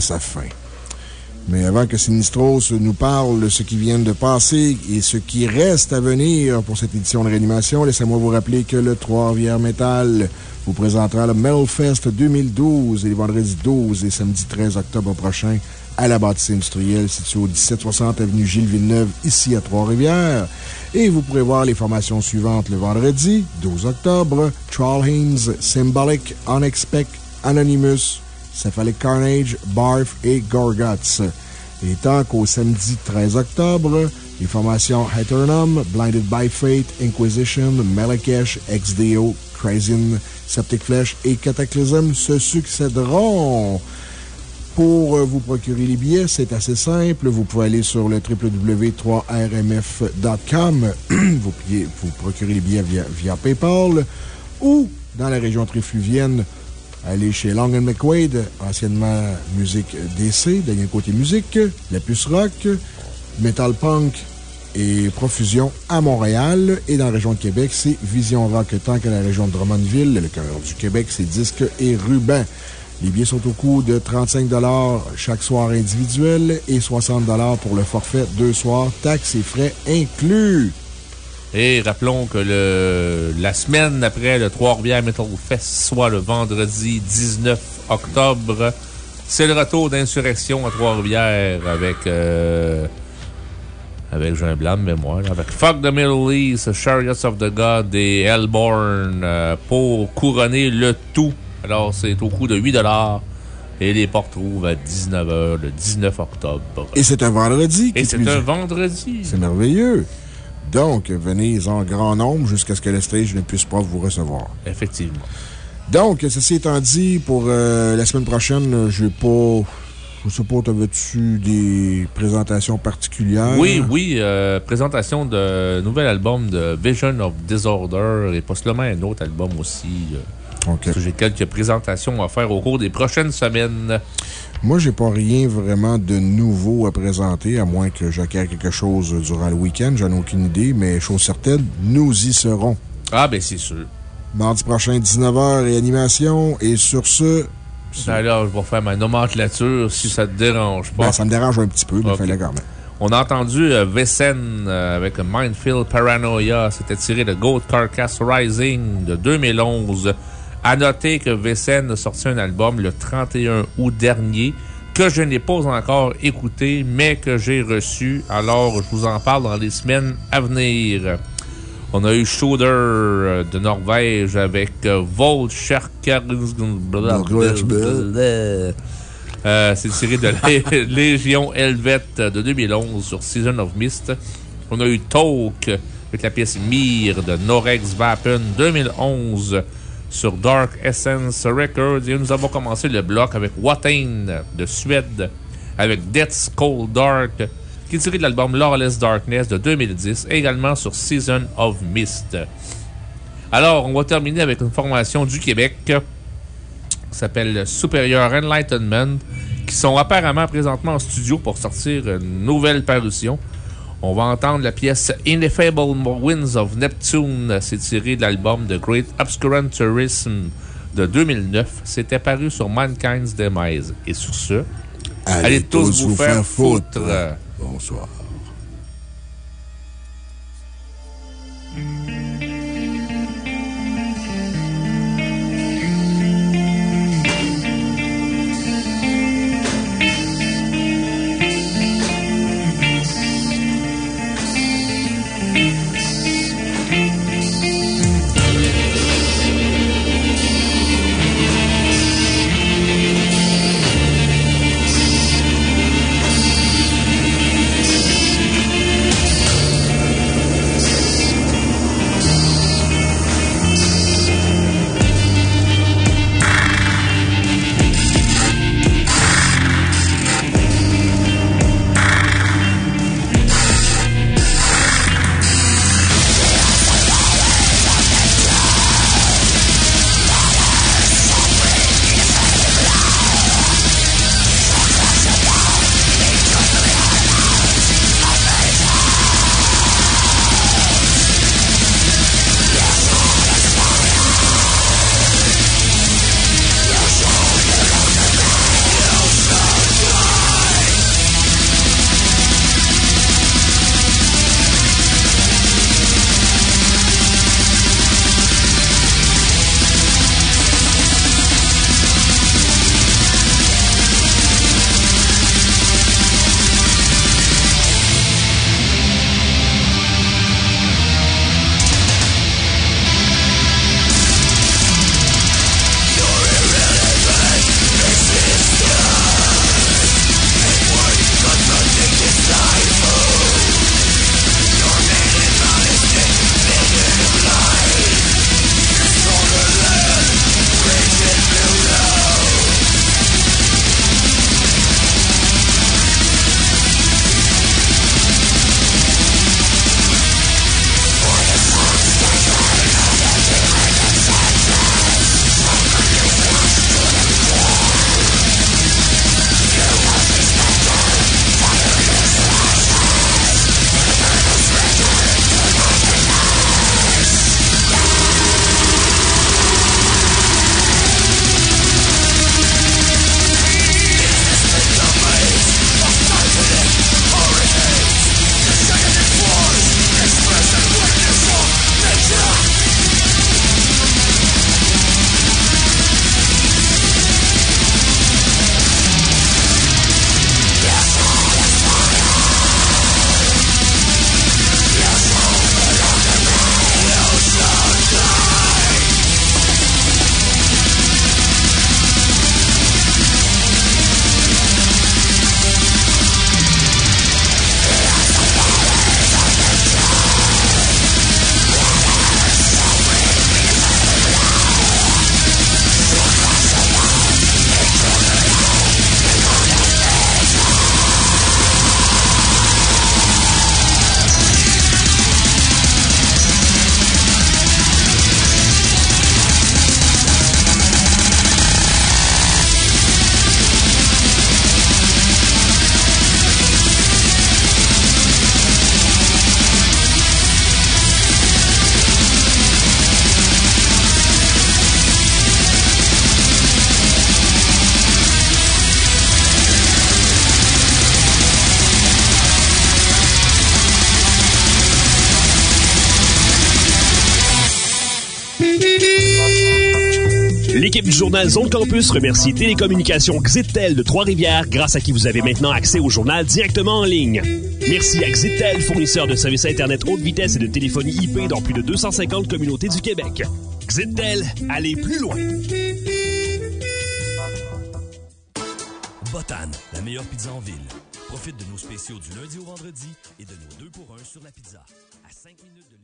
B: Sa fin. Mais avant que Sinistros nous parle de ce qui vient de passer et ce qui reste à venir pour cette édition de réanimation, laissez-moi vous rappeler que le Trois-Rivières Metal vous présentera le Metalfest 2012 les vendredis 12 et samedi 13 octobre prochain à la bâtisse industrielle située au 1760 avenue Gilles Villeneuve, ici à Trois-Rivières. Et vous pourrez voir les formations suivantes le vendredi 12 octobre Trollhains, Symbolic, Unexpect, Anonymous, Cephalic Carnage, Barf et Gorguts. Et tant qu'au samedi 13 octobre, les formations Heteronum, Blinded by Fate, Inquisition, Malakesh, XDO, Crazin, Septic Flesh et Cataclysm se succéderont. Pour vous procurer les billets, c'est assez simple. Vous pouvez aller sur le www.3rmf.com. vous, vous procurer les billets via PayPal ou dans la région trifluvienne, aller chez Long McQuaid, anciennement Musique DC, dernier côté musique, La Puce Rock, Metal Punk et Profusion à Montréal. Et dans la région de Québec, c'est Vision Rock, tant que la région de Drummondville, le cœur du Québec, c'est Disque et Ruban. Les billets sont au coût de 35 chaque soir individuel et 60 pour le forfait deux soirs, taxes et frais inclus.
E: Et rappelons que le, la semaine après le Trois-Rivières Metal Fest, soit le vendredi 19 octobre, c'est le retour d'Insurrection à Trois-Rivières avec, euh, avec Blanc de mémoire, avec Fuck the Middle East, Chariots of the God et Hellborn euh, pour couronner le tout. Alors, c'est au coût de 8 et les portes trouvent à 19h le 19 octobre.
B: Et c'est un vendredi.
E: Et c'est un vendredi.
B: C'est merveilleux. Donc, venez en grand nombre jusqu'à ce que le stage ne puisse pas vous recevoir.
E: Effectivement.
B: Donc, ceci étant dit, pour euh, la semaine prochaine, je n'ai pas. Je sais pas, t'avais-tu des présentations particulières?
E: Oui, oui. Euh, présentation de nouvel album de Vision of Disorder et possiblement un autre album aussi.
B: OK.
E: J'ai quelques présentations à faire au cours des prochaines semaines.
B: Moi, j'ai pas rien vraiment de nouveau à présenter, à moins que j'acquière quelque chose durant le week-end. J'en ai aucune idée, mais chose certaine, nous y serons.
E: Ah, ben, c'est sûr.
B: Mardi prochain, 19h, réanimation. Et sur ce.
E: Alors, je vais faire ma nomenclature si ça te dérange pas.
B: Ben, ça me dérange un petit peu, mais
E: Ok.
B: fallait quand même.
E: On a entendu euh, Vessen euh, avec Mindfield Paranoia. C'était tiré de Goat Carcass Rising de 2011. À noter que Vessen a sorti un album le 31 août dernier que je n'ai pas encore écouté, mais que j'ai reçu. Alors, je vous en parle dans les semaines à venir. On a eu Shooter euh, de Norvège avec euh, Volcherkarisg- euh, c'est tiré de Lé- Légion Helvète de 2011 sur Season of Mist. On a eu Talk avec la pièce Mir de Norex Vapen 2011 sur Dark Essence Records. Et nous avons commencé le bloc avec Watain de Suède avec Death's Cold Dark qui est tiré de l'album Lawless Darkness de 2010 également sur Season of Mist. Alors, on va terminer avec une formation du Québec qui s'appelle Superior Enlightenment, qui sont apparemment présentement en studio pour sortir une nouvelle parution. On va entendre la pièce Ineffable Winds of Neptune. C'est tiré de l'album The Great Obscurantism de 2009. C'était paru sur Mankind's Demise. Et sur ce, allez, tous vous, faire foutre.
B: Bonsoir.
F: Peace. Zone Campus remercie Télécommunications Xitel de Trois-Rivières, grâce à qui vous avez maintenant accès au journal directement en ligne. Merci à Xitel, fournisseur de services Internet haute vitesse et de téléphonie IP dans plus de 250 communautés du Québec. Xitel, allez plus loin.
G: Botan, la meilleure pizza en ville. Profite de nos spéciaux du lundi au vendredi et de nos deux pour un sur la pizza. À 5 minutes de.